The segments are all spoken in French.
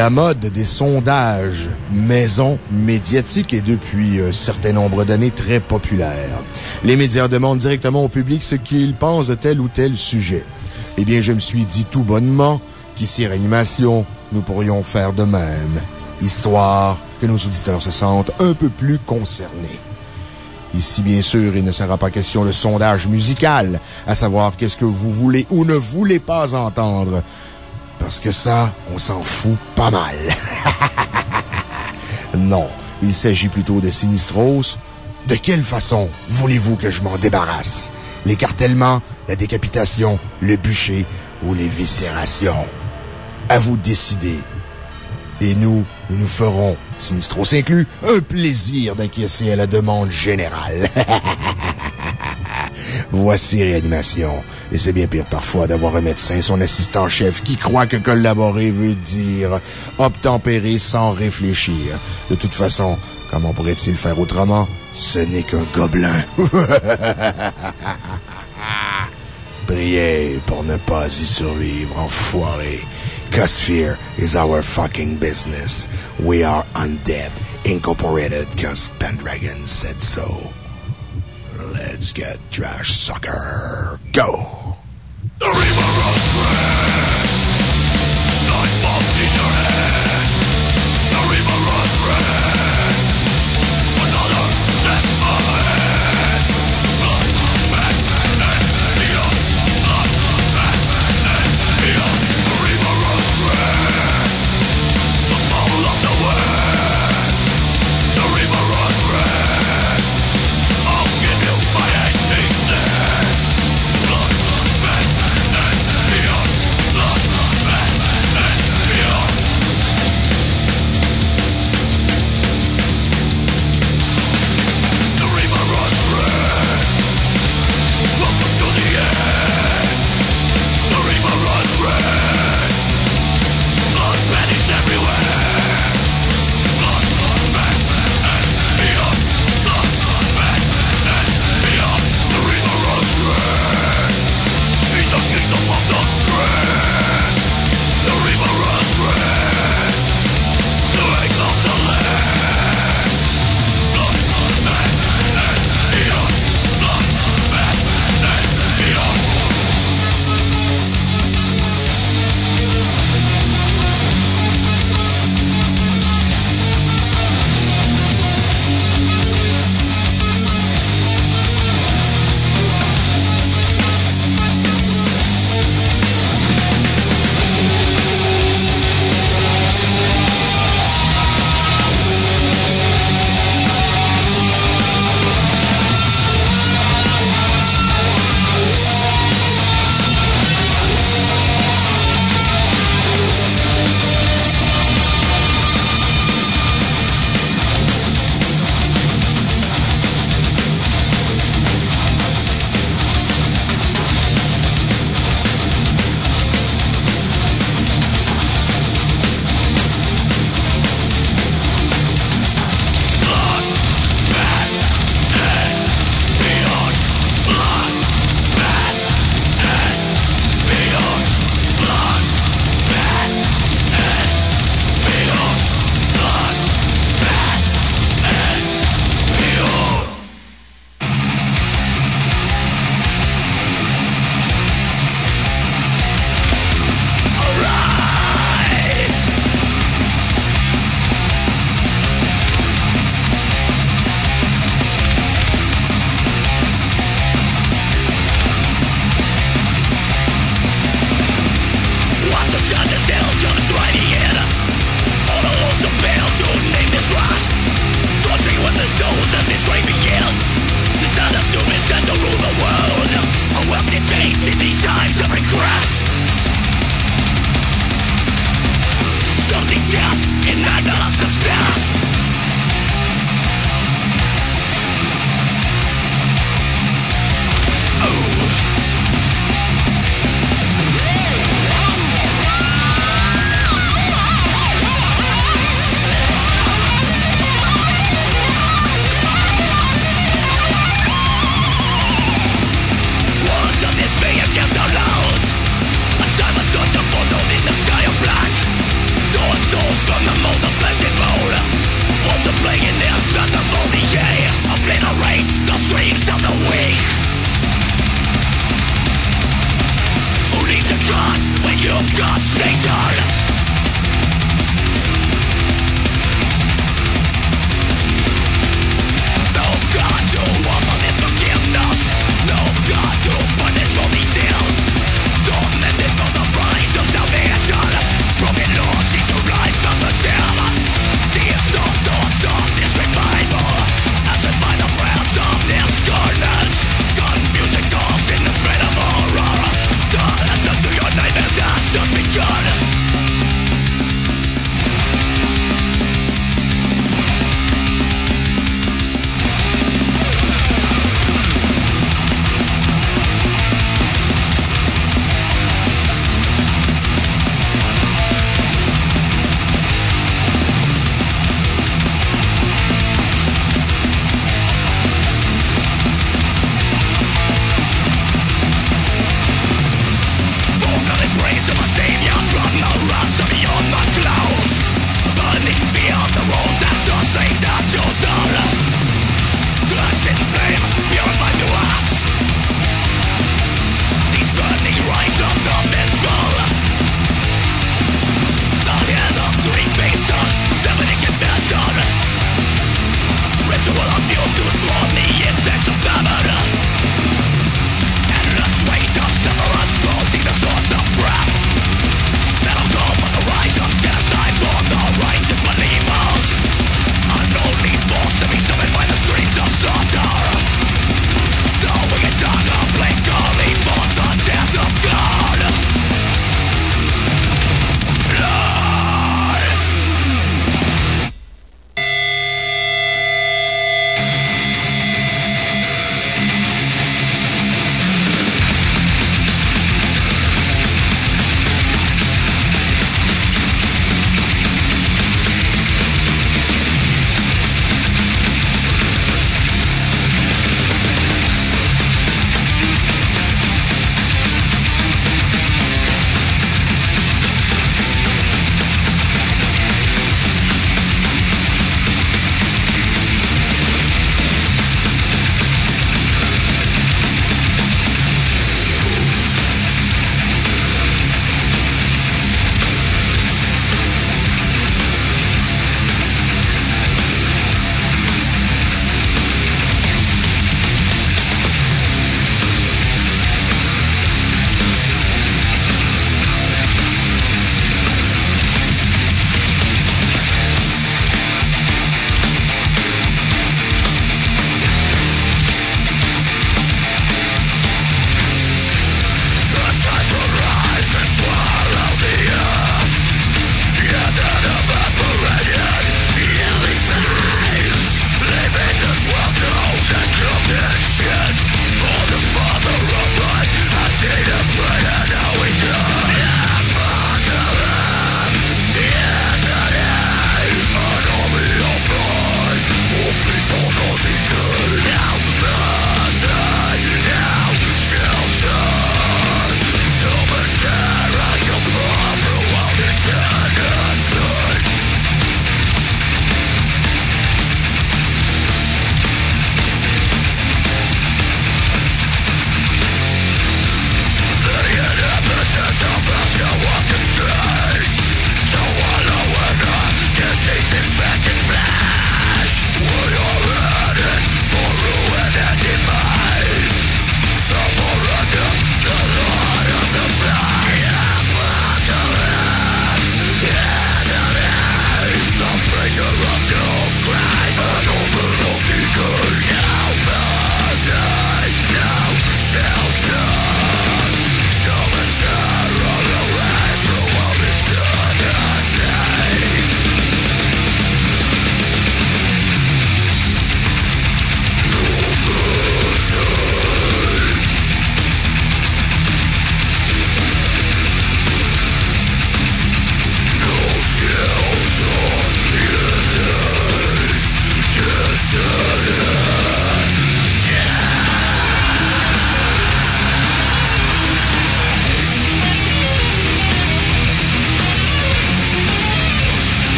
La mode des sondages maison médiatiques est depuis un certain nombre d'années très populaire. Les médias demandent directement au public ce qu'il pense de tel ou tel sujet. Eh bien, je me suis dit tout bonnement qu'ici, Réanimation, nous pourrions faire de même, histoire que nos auditeurs se sentent un peu plus concernés. Ici, bien sûr, il ne sera pas question de sondage musical, à savoir qu'est-ce que vous voulez ou ne voulez pas entendre, parce que ça, s'en fout pas mal. non, il s'agit plutôt de Sinistros. De quelle façon voulez-vous que je m'en débarrasse? L'écartèlement, la décapitation, le bûcher ou les viscérations? À vous de décider. Et nous, nous nous ferons, Sinistros inclus, un plaisir d'acquiescer à la demande générale. Voici Réanimation. Et c'est bien pire parfois d'avoir un médecin, son assistant-chef, qui croit que collaborer veut dire obtempérer sans réfléchir. De toute façon, comment pourrait-il faire autrement? Ce n'est qu'un gobelin. Priez pour ne pas y survivre, enfoiré. Cause fear is our fucking business. We are undead, incorporated, cause Pendragon said so. Let's get trash sucker. Go!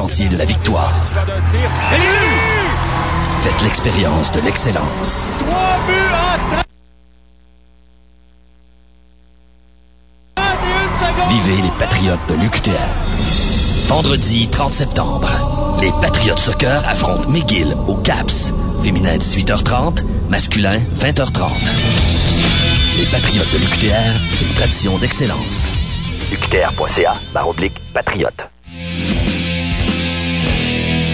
Sentier de la victoire. Faites l'expérience de l'excellence. Vivez les Patriotes de l'UQTR. Vendredi 30 septembre, les Patriotes Soccer affrontent McGill au CAPS. Féminin 18h30, masculin 20h30. Les Patriotes de l'UQTR, une tradition d'excellence. UQTR.ca, barre oblique, patriote.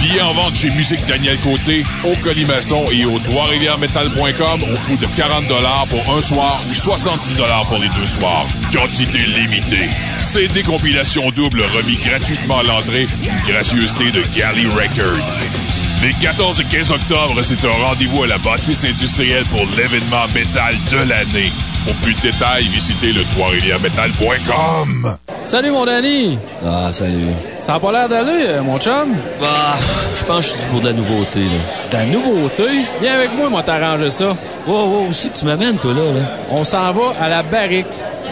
Billets en vente chez Musique Daniel Côté, au Colimaçon et au trois-rivières-metal.com au coût de 40 pour un soir ou 70 pour les deux soirs. Quantité limitée. CD compilation double remis gratuitement à l'entrée, une gracieuseté de Galley Records. Les 14 et 15 octobre, c'est un rendez-vous à la bâtisse industrielle pour l'événement métal de l'année. Pour plus de détails, visitez le trois-rivières-metal.com. Salut mon Danny! Ah, salut. Ça a pas l'air d'aller, euh, mon chum? Bah, je pense que je suis pour de la nouveauté, là. De la nouveauté? Viens avec moi, moi t'arranger ça. Wow, wow, aussi que tu m'amènes, toi, là, là. On s'en va à la barrique.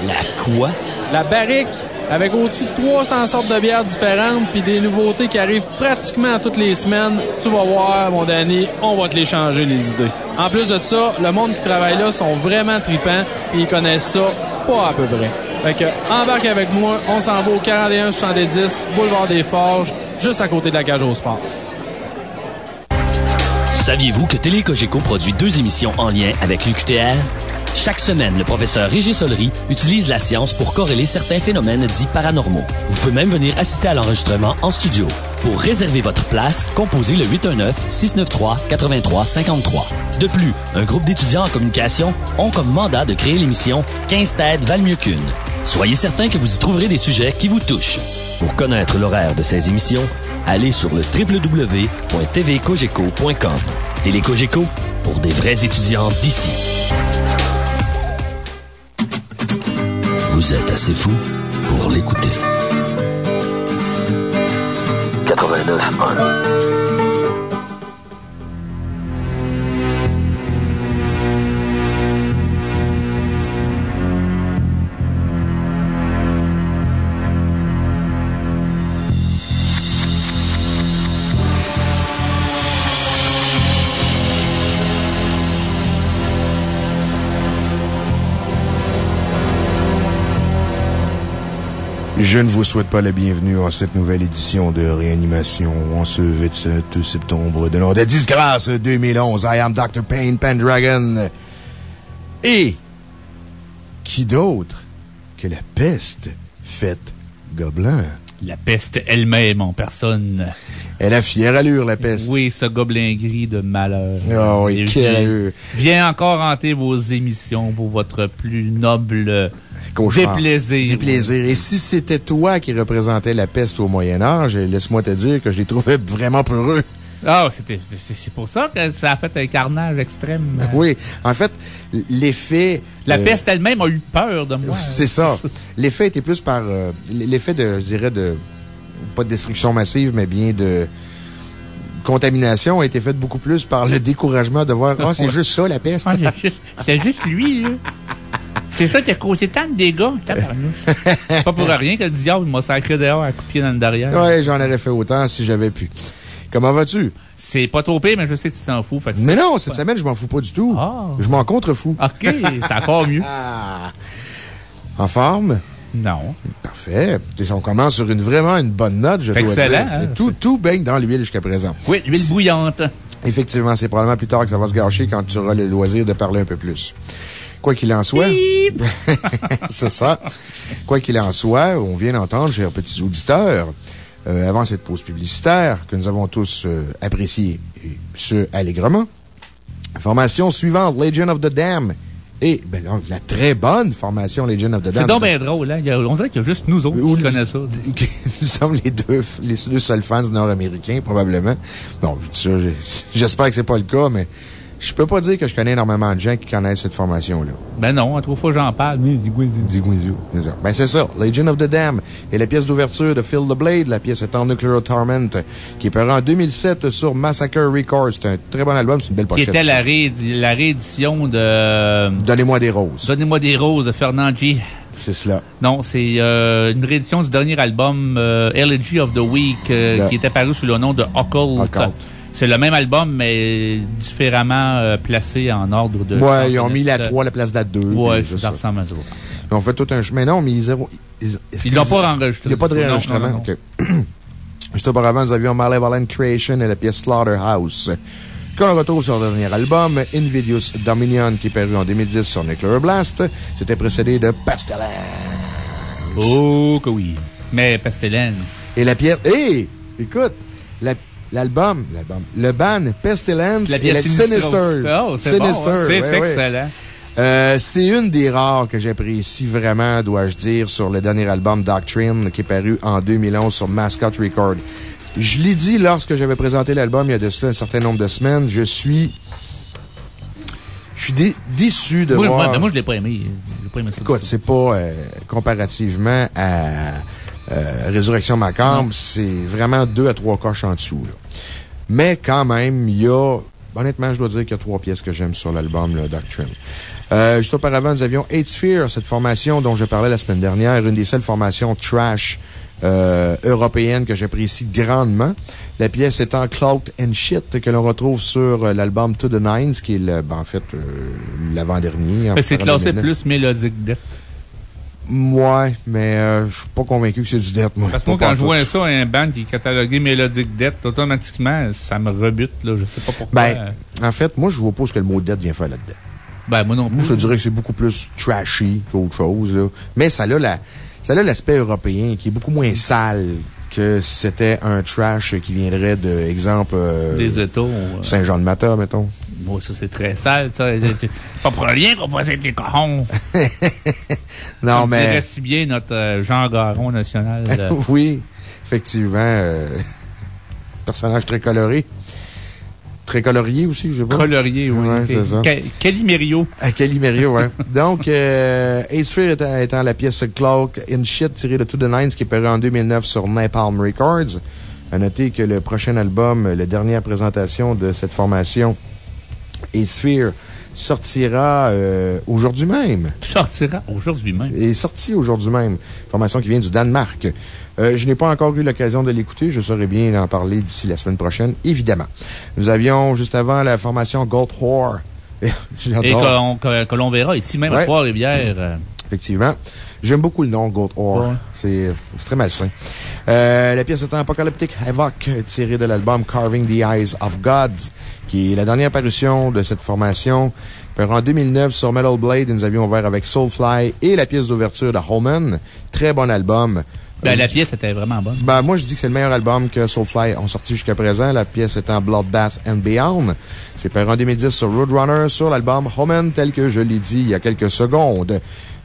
La quoi? La barrique, avec au-dessus de 300 sortes de bières différentes puis des nouveautés qui arrivent pratiquement toutes les semaines. Tu vas voir, mon Danny, on va te les changer, les idées. En plus de ça, le monde qui travaille là sont vraiment tripants et ils connaissent ça pas à peu près. Fait que, embarque avec moi, on s'en va au 4170 Boulevard des Forges, juste à côté de la cage au sport. Saviez-vous que Télé Cogeco produit deux émissions en lien avec l'UQTR? Chaque semaine, le professeur Régis Solery utilise la science pour corréler certains phénomènes dits paranormaux. Vous pouvez même venir assister à l'enregistrement en studio. Pour réserver votre place, composez le 819-693-8353. De plus, un groupe d'étudiants en communication ont comme mandat de créer l'émission 15 têtes valent mieux qu'une. Soyez certain que vous y trouverez des sujets qui vous touchent. Pour connaître l'horaire de ces émissions, allez sur le www.tvcogeco.com. Télécogeco, pour des vrais étudiants d'ici. Vous êtes assez fou pour l'écouter. 89.1 Je ne vous souhaite pas la bienvenue en cette nouvelle édition de réanimation en ce 27 septembre de l'an de disgrâce 2011. I am Dr. Payne Pendragon. Et qui d'autre que la peste faite gobelin? La peste elle-même en personne. Elle a fière allure, la peste. Oui, ce gobelin gris de malheur. Ah oui, quelle vient- allure. Vient encore hanter vos émissions pour votre plus noble Cauchemar. déplaisir. Déplaisir. Et si c'était toi qui représentais la peste au Moyen-Âge, laisse-moi te dire que je les trouvais vraiment peureux. Ah, c'était, c'est c'est pour ça que ça a fait un carnage extrême. Oui. En fait, l'effet. La euh, peste elle-même a eu peur de moi. C'est ça. L'effet était plus par. euh, L'effet de, je dirais, de. Pas de destruction massive, mais bien de. Contamination a été fait beaucoup plus par le découragement de voir, ah, c'est Ouais. juste ça, la peste. Ah, c'est juste- C'était juste lui, là. C'est ça qui a causé tant de dégâts. C'est pas pour rien que le diable m'a sacré dehors à coup de pied dans le derrière. Ouais, j'en aurais fait autant si j'avais pu. Comment vas-tu? C'est pas trop pire, mais je sais que tu t'en fous. fait Mais non, cette semaine, je m'en fous pas du tout. Ah. Je m'en contrefous. OK, c'est encore mieux. Ah. En forme? Non. Parfait. On commence sur une vraiment une bonne note, je dois Excellent, dire. hein? Tout, tout baigne dans l'huile jusqu'à présent. Oui, l'huile bouillante. Effectivement, c'est probablement plus tard que ça va se gâcher quand tu auras le loisir de parler un peu plus. Quoi qu'il en soit. c'est ça. Quoi qu'il en soit, on vient d'entendre, chers petits auditeurs, euh, avant cette pause publicitaire que nous avons tous euh, appréciée, et ce, allègrement. Formation suivante, Legend of the Dam Et ben, la très bonne formation Legion of the Damned. C'est donc bien drôle, hein? On dirait qu'il y a juste nous autres Ou- qui connaissent ça. Nous sommes les deux, les deux seuls fans nord-américains, probablement. Bon, je dis ça, j'espère que c'est pas le cas, mais je peux pas dire que je connais énormément de gens qui connaissent cette formation-là. Ben non, à trois fois j'en parle. Mais Dis-moi-y. C'est ça. Ben, c'est ça. Legion of the Dam et la pièce d'ouverture de Phil the Blade. La pièce en Nuclear Torment, qui est paru en 2007 sur Massacre Records. C'est un très bon album, c'est une belle Qui pochette. était la, réédi- la réédition de Donnez-moi des roses. Donnez-moi des roses de Fernand G. C'est cela. Non, c'est euh, une réédition du dernier album euh, Elegy of the Week euh, qui était paru sous le nom de Occult. Occult. C'est le même album, mais différemment euh, placé en ordre de. Ouais, ils ont mis la Euh, 3 à la place de la 2. Ouais, ça ça. ressemble à ça. Ils ont fait tout un chemin. Non, mais ils zéro. Ils l'ont pas enregistré. Il n'y a pas de réenregistrement. non, non, non. OK. Juste auparavant, nous avions Malevolent Creation et la pièce Slaughterhouse. Qu'on retrouve sur leur dernier album, Invidious Dominion, qui est paru en 2010 sur Nuclear Blast. C'était précédé de Pestilence. Oh, que oui. Mais Pestilence. Et la pièce. Hé! écoute! la- L'album, l'album, le ban Pestilence La et. Sinister. Oh, c'est bon, hein? Ouais, ouais. excellent. Euh, c'est une des rares que j'apprécie vraiment, dois-je dire, sur le dernier album Doctrine qui est paru en 2011 sur Mascot Record. Je l'ai dit lorsque j'avais présenté l'album il y a de cela un certain nombre de semaines, je suis. Je suis dé- déçu de Moi, voir. moi, moi, je l'ai pas aimé. J'ai pas aimé ça. Écoute, c'est pas euh, comparativement à euh, Résurrection Macabre, c'est vraiment deux à trois coches en dessous. là. Mais quand même, il y a. Honnêtement, je dois dire qu'il y a trois pièces que j'aime sur l'album, le Doctrine. Euh, juste auparavant, nous avions Eight Sphere, cette formation dont je parlais la semaine dernière, une des seules formations trash euh, européennes que j'apprécie grandement. La pièce étant Cloaked and Shit, que l'on retrouve sur euh, l'album To the Nines, qui est le, ben, en fait euh, l'avant-dernier. Mais c'est classé plus mélodique dette. Ouais, mais euh, je suis pas convaincu que c'est du death, moi. Parce que moi, quand je vois ça, un band qui est catalogué mélodique dette, automatiquement, ça me rebute, là. Je sais pas pourquoi. Ben, en fait, moi, je vois pas ce que le mot death vient faire là-dedans. Ben, moi non plus. Moi, je te dirais que c'est beaucoup plus trashy qu'autre chose, là. Mais ça a la, ça a l'aspect européen qui est beaucoup moins sale que si c'était un trash qui viendrait de, exemple, euh, Des États. euh, Saint-Jean-de-Mata, mettons. Moi, ça, c'est très sale, ça. C'est pas pour rien qu'on fasse avec les corons. Non, Comme mais. si bien notre euh, Jean Garon national. euh, oui, effectivement, euh, personnage très coloré. Très colorié aussi, je sais pas. colorier, oui. Ouais, c'est ça. Ca- Calimerio. Calimerio, ouais. Donc, euh, Ace Fear étant, étant la pièce Cloak in Shit tirée de To The Nines qui est paru en 2009 sur Napalm Records. À noter que le prochain album, la dernière présentation de cette formation, Ace Fear, sortira euh, aujourd'hui même. Sortira aujourd'hui même. est sorti aujourd'hui même. Formation qui vient du Danemark. Euh, je n'ai pas encore eu l'occasion de l'écouter. Je saurai bien en parler d'ici la semaine prochaine, évidemment. Nous avions juste avant la formation Gold Whore. Et que, l'on verra ici même à. Trois-Rivières. Effectivement. J'aime beaucoup le nom Gold Whore. Ouais. C'est c'est très malsain. Euh, la pièce est Apocalyptic Havoc, tirée de l'album Carving the Eyes of God, qui est la dernière parution de cette formation. En 2009, sur Metal Blade, nous avions ouvert avec Soulfly et la pièce d'ouverture de Homan. Très bon album. Ben, la pièce était vraiment bonne. ben, moi, je dis que c'est le meilleur album que Soulfly ont sorti jusqu'à présent. La pièce étant Bloodbath and Beyond. C'est paru en 2010 sur Roadrunner, sur l'album Homan, tel que je l'ai dit il y a quelques secondes.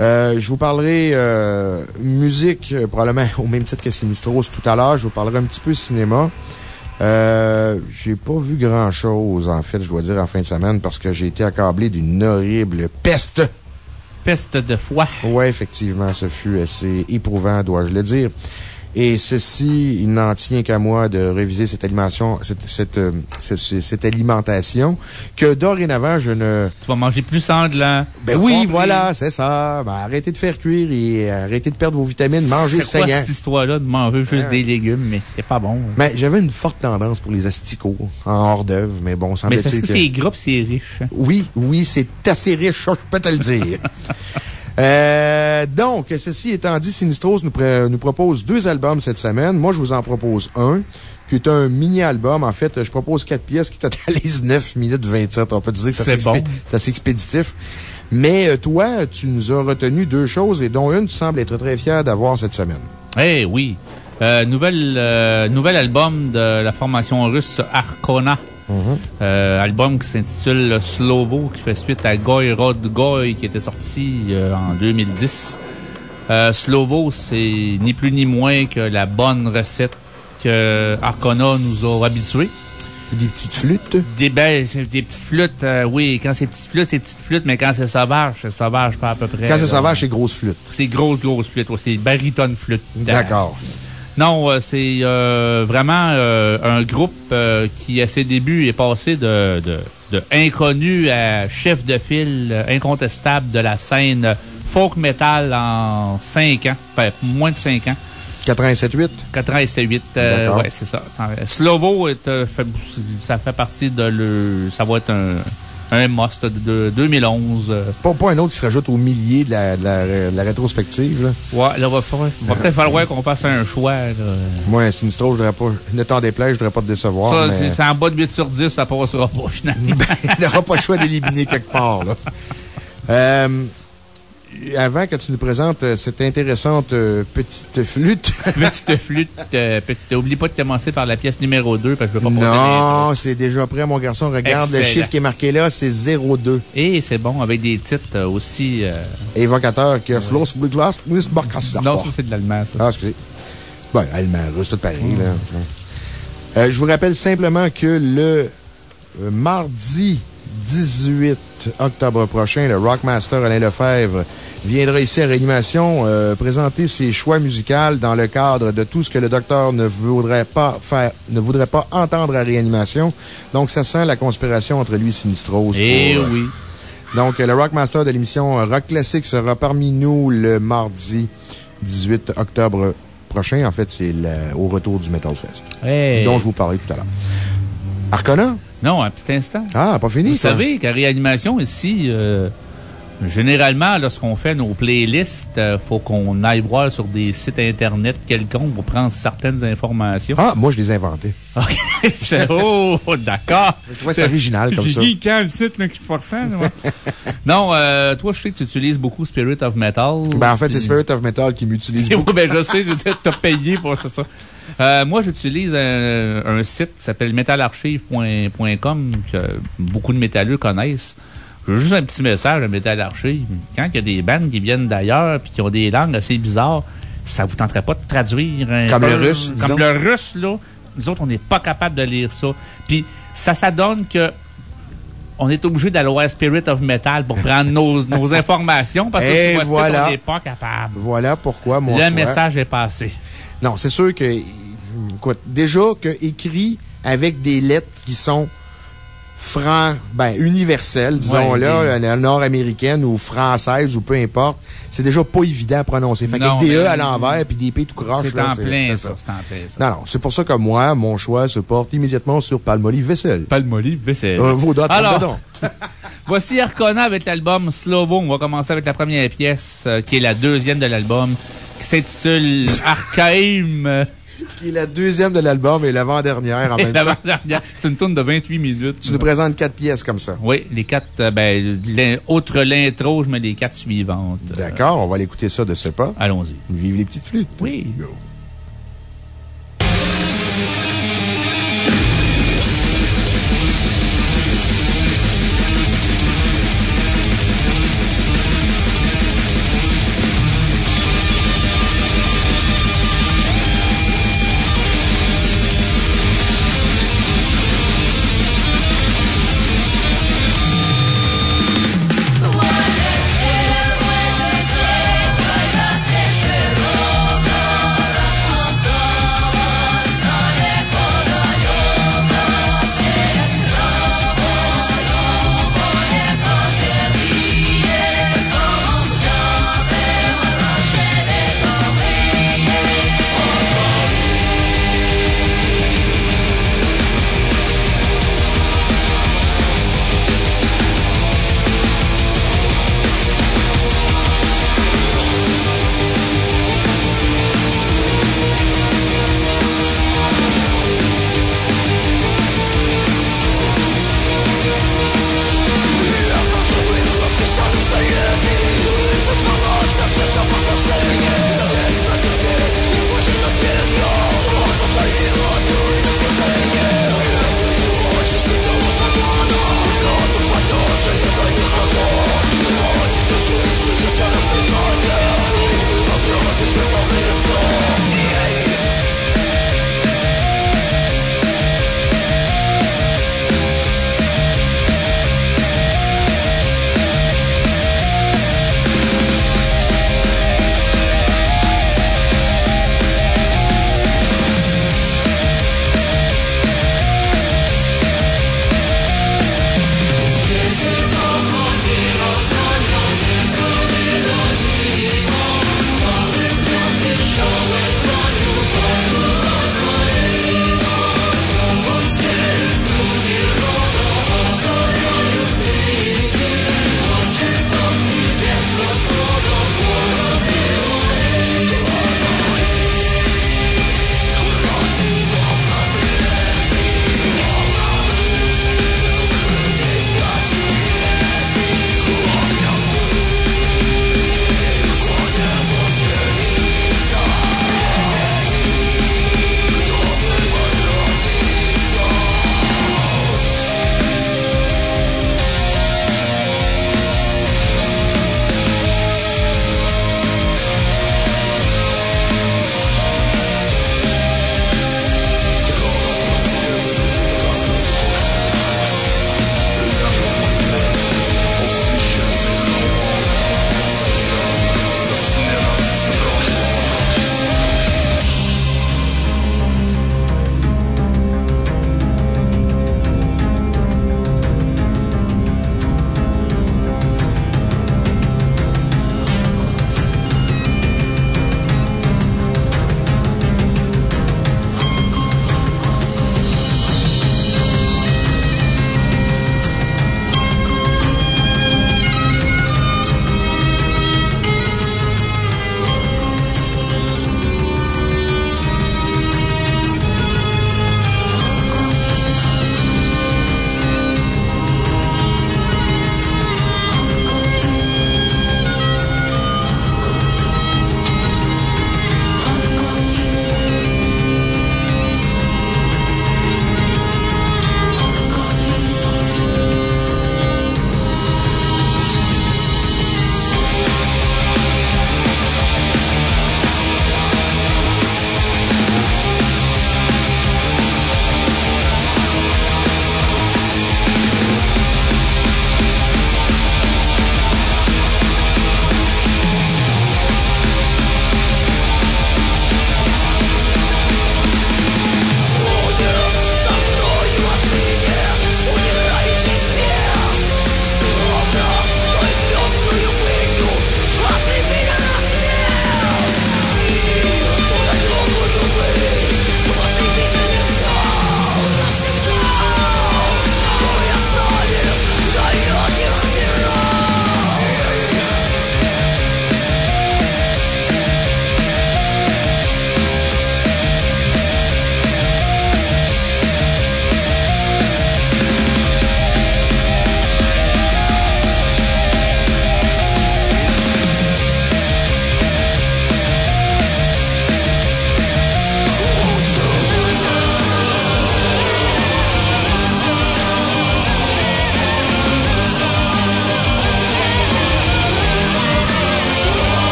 Euh, je vous parlerai euh, musique, euh, probablement au même titre que Sinistros tout à l'heure. Je vous parlerai un petit peu cinéma. Euh, j'ai pas vu grand chose, en fait, je dois dire, en fin de semaine, parce que j'ai été accablé d'une horrible peste. Peste de foie. Ouais, effectivement, ce fut assez éprouvant, dois-je le dire. Et ceci, il n'en tient qu'à moi de réviser cette alimentation, cette, cette, euh, cette, cette alimentation, que dorénavant, je ne, Tu vas manger plus sanglant. ben oui, Compris. voilà, c'est ça. Ben, arrêtez de faire cuire et arrêtez de perdre vos vitamines, mangez C'est quoi cette histoire-là de manger juste Ouais. des légumes, mais c'est pas bon. Mais j'avais une forte tendance pour les asticots en hors d'œuvre, mais bon, Mais c'est parce que que... c'est gras c'est riche. hein. Oui, oui, c'est assez riche, ça, je peux te le dire. Euh, donc, ceci étant dit, Sinistros nous, nous propose deux albums cette semaine. Moi, je vous en propose un, qui est un mini-album. En fait, je propose quatre pièces qui totalisent 9 minutes 27. On peut dire que c'est bon. assez expéditif. Mais euh, toi, tu nous as retenu deux choses et dont une, tu sembles être très fier d'avoir cette semaine. Eh oui. Euh, nouvelle, euh, nouvel album de la formation russe Euh, album qui s'intitule Slovo, qui fait suite à Goy Rod Goy, qui était sorti euh, en 2010. Euh, Slovo, c'est ni plus ni moins que la bonne recette que Arcona nous a habitués. Des petites flûtes. Des, ben, des petites flûtes, euh, oui. Quand c'est petites flûtes, c'est petites flûtes, mais quand c'est sauvage, c'est sauvage pas à peu près. Quand c'est sauvage, c'est grosse flûte. C'est grosse, grosse flûte. ouais, C'est baritone flûte. D'accord. Non, euh, c'est euh, vraiment euh, un groupe euh, qui, à ses débuts, est passé de, de, de inconnu à chef de file euh, incontestable de la scène folk metal en 5 ans. Enfin, moins de 5 ans. 87-8. 87, euh, ouais, c'est ça. Slovo, est, euh, fait- ça fait partie de le. Ça va être un, un must de, de 2011. euh. Pas, pas un autre qui se rajoute au millier de la, de la, de la rétrospective. Là. Ouais, là, va, va peut-être falloir qu'on fasse un choix. Moi, Sinistro, je pas. Ne t'en déplaise, je voudrais pas te décevoir. Ça, mais c'est en bas de 8 sur 10, ça passera pas, finalement. il n'aura pas le choix d'éliminer quelque part. Là. Euh, avant que tu nous présentes euh, cette intéressante euh, petite flûte. petite flûte, euh, petite. Oublie pas de commencer par la pièce numéro 2 parce que je veux pas non, c'est déjà prêt, mon garçon. Regarde le chiffre qui est marqué là, c'est 02. Et c'est bon, avec des titres aussi. euh, Évocateur, Kerslos, Blutglas, Nussbarkas. Non, ça, c'est de l'allemand, ça. Ah, excusez. Bon, allemand, russe, tout pareil, là. Je vous rappelle simplement que le mardi 18 octobre prochain, le Rockmaster Alain Lefebvre viendra ici à Réanimation euh, présenter ses choix musicaux dans le cadre de tout ce que le docteur ne voudrait pas faire, ne voudrait pas entendre à Réanimation. Donc, ça sent la conspiration entre lui et Sinistros. Eh pour, euh, oui. donc, le Rockmaster de l'émission Rock Classique sera parmi nous le mardi 18 octobre prochain. En fait, c'est au retour du Metal Fest, Hey. dont je vous parlais tout à l'heure. Arcona? Non, un petit instant. Ah, pas fini, Vous ça. savez qu'à réanimation, ici, euh, généralement, lorsqu'on fait nos playlists, il faut qu'on aille voir sur des sites Internet quelconques pour prendre certaines informations. Ah, moi, je les ai inventés. OK. Je fais, oh, d'accord. Je trouvais ça original comme ça. J'ai dit, quel site là, qui se forçait? Non, euh, toi, je sais que tu utilises beaucoup Spirit of Metal. Ben, en fait, c'est Spirit of Metal qui m'utilise beaucoup. ben, je sais, je t'as payé pour ça. Euh, moi, j'utilise un, un site qui s'appelle metalarchive.com que beaucoup de métalleux connaissent. J'ai juste un petit message à Metal Archive. Quand il y a des bandes qui viennent d'ailleurs puis qui ont des langues assez bizarres, ça vous tenterait pas de traduire un Comme le russe, Comme disons. le russe, là. Nous autres, on n'est pas capable de lire ça. Puis ça, ça donne que on est obligé d'aller voir Spirit of Metal pour prendre nos, nos informations parce que sur voilà. on n'est pas capable. Voilà pourquoi mon Le choix- message est passé. Non, c'est sûr que, écoute, déjà que écrit avec des lettres qui sont franc, ben, universelles, disons Ouais, là, des- euh, nord-américaine ou française ou peu importe, c'est déjà pas évident à prononcer. Fait Non, qu'avec des E à l'envers puis des P tout croche. C'est en plein, ça. C'est en plein, ça. Non, non, c'est pour ça que moi, mon choix se porte immédiatement sur Palmolive Vaisselle. Palmolive, vaisselle. Euh, vos Alors, voici Arcona avec l'album Slovo. On va commencer avec la première pièce, euh, qui est la deuxième de l'album, qui s'intitule Archaim. Qui est la deuxième de l'album et l'avant-dernière en Et même temps. l'avant-dernière. C'est une tourne de 28 minutes. Tu nous présentes quatre pièces comme ça. Oui, les quatre, euh, ben, outre l'intro, je mets les quatre suivantes. D'accord, on va aller écouter ça de ce pas. Allons-y. Vive les petites flûtes. Oui. When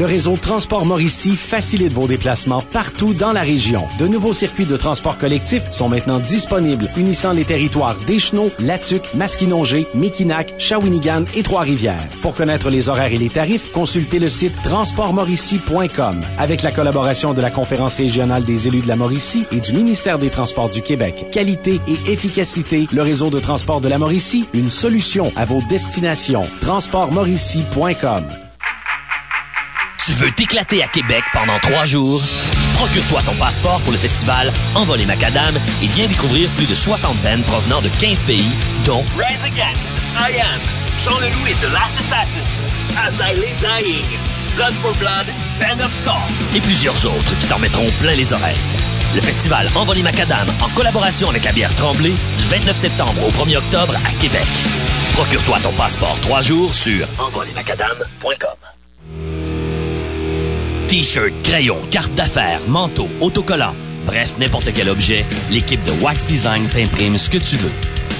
Le réseau Transport Mauricie facilite vos déplacements partout dans la région. De nouveaux circuits de transport collectif sont maintenant disponibles, unissant les territoires d'Échenot, Latuc, Masquinongé, Mekinac, Shawinigan et Trois-Rivières. Pour connaître les horaires et les tarifs, consultez le site transportmauricie.com. Avec la collaboration de la Conférence régionale des élus de la Mauricie et du ministère des Transports du Québec. Qualité et efficacité, le réseau de transport de la Mauricie, une solution à vos destinations. transportmauricie.com. Tu veux t'éclater à Québec pendant trois jours? Procure-toi ton passeport pour le festival Envolé Macadam et viens découvrir plus de 60 bands provenant de 15 pays, dont Rise Against, I Am, Jean Leloup et The Last Assassin, As I Lay Dying, Blood for Blood, Band of Skull. et plusieurs autres qui t'en mettront plein les oreilles. Le festival Envolé Macadam, en collaboration avec la Tremblay, du 29 septembre au 1er octobre à Québec. Procure-toi ton passeport trois jours sur envolémacadam.com. T-shirt, crayon, carte d'affaires, manteau, autocollant, bref, n'importe quel objet, l'équipe de Wax Design t'imprime ce que tu veux.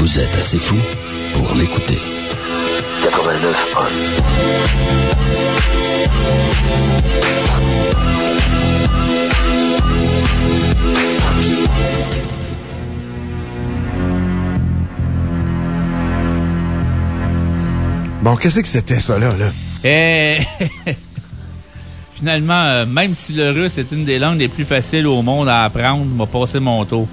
Vous êtes assez fou pour l'écouter. 89.1 Bon, qu'est-ce que c'était ça, là? là? Et finalement, euh, même si le russe est une des langues les plus faciles au monde à apprendre, m'a passé mon tour.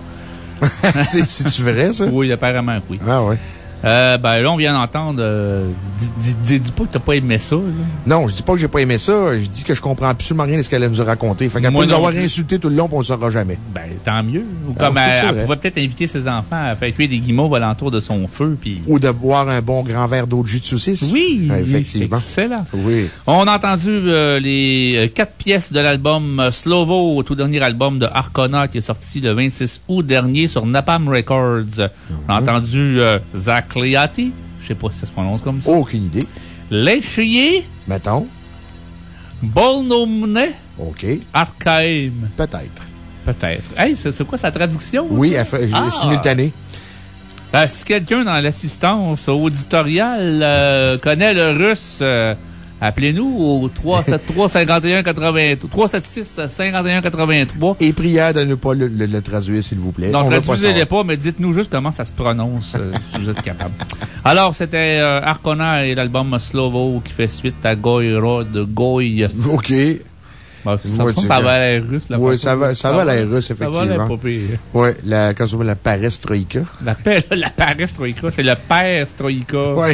C'est- C'est-tu vrai, ça? Oui, apparemment oui. Ah, ouais. Euh, ben là, on vient d'entendre. euh, dis, dis- dis- dis pas que t'as pas aimé ça. là. Non, je dis pas que j'ai pas aimé ça. Je dis que je comprends absolument rien de ce qu'elle nous a raconté. Fait qu'elle peut nous avoir insulté tout le long, on le saura jamais. Ben, tant mieux. Ou Ah, comme oui, elle, pouvait peut-être inviter ses enfants à faire cuire des guimauves alentour de son feu. Ou de boire un bon grand verre d'eau de jus de saucisse. Oui, Effectivement. excellent. Oui. On a entendu euh, les euh, quatre pièces de l'album euh, Slovo, tout dernier album de Arcona qui est sorti le 26 août dernier sur Napalm Records. On a entendu euh, Zach Liati, je sais pas si ça se prononce comme ça. Aucune idée. L'échier, Mettons. Bolnomne, OK. Archaim. Peut-être. Peut-être. Hey, c'est quoi sa traduction? Oui, fait, Ah! simultané. Ben, si quelqu'un dans l'assistance auditoriale euh, connaît le russe, euh, appelez-nous au 373 51 80 376 51 83. Et prière de ne pas le, le- le traduire, s'il vous plaît. Non, On veut pas mais dites-nous juste comment ça se prononce, euh, si vous êtes capable. Alors, c'était euh, Arcona et l'album Slovo qui fait suite à Goyra de Goy. OK. Bon, ça, Ouais, ça, tu- ça va à l'air russe, là. Oui, ça va, ça va à l'air russe, Ça va à l'air effectivement. pas pire. Oui, la, quand on la perestroïka. La, la perestroïka, c'est le perestroïka. Oui.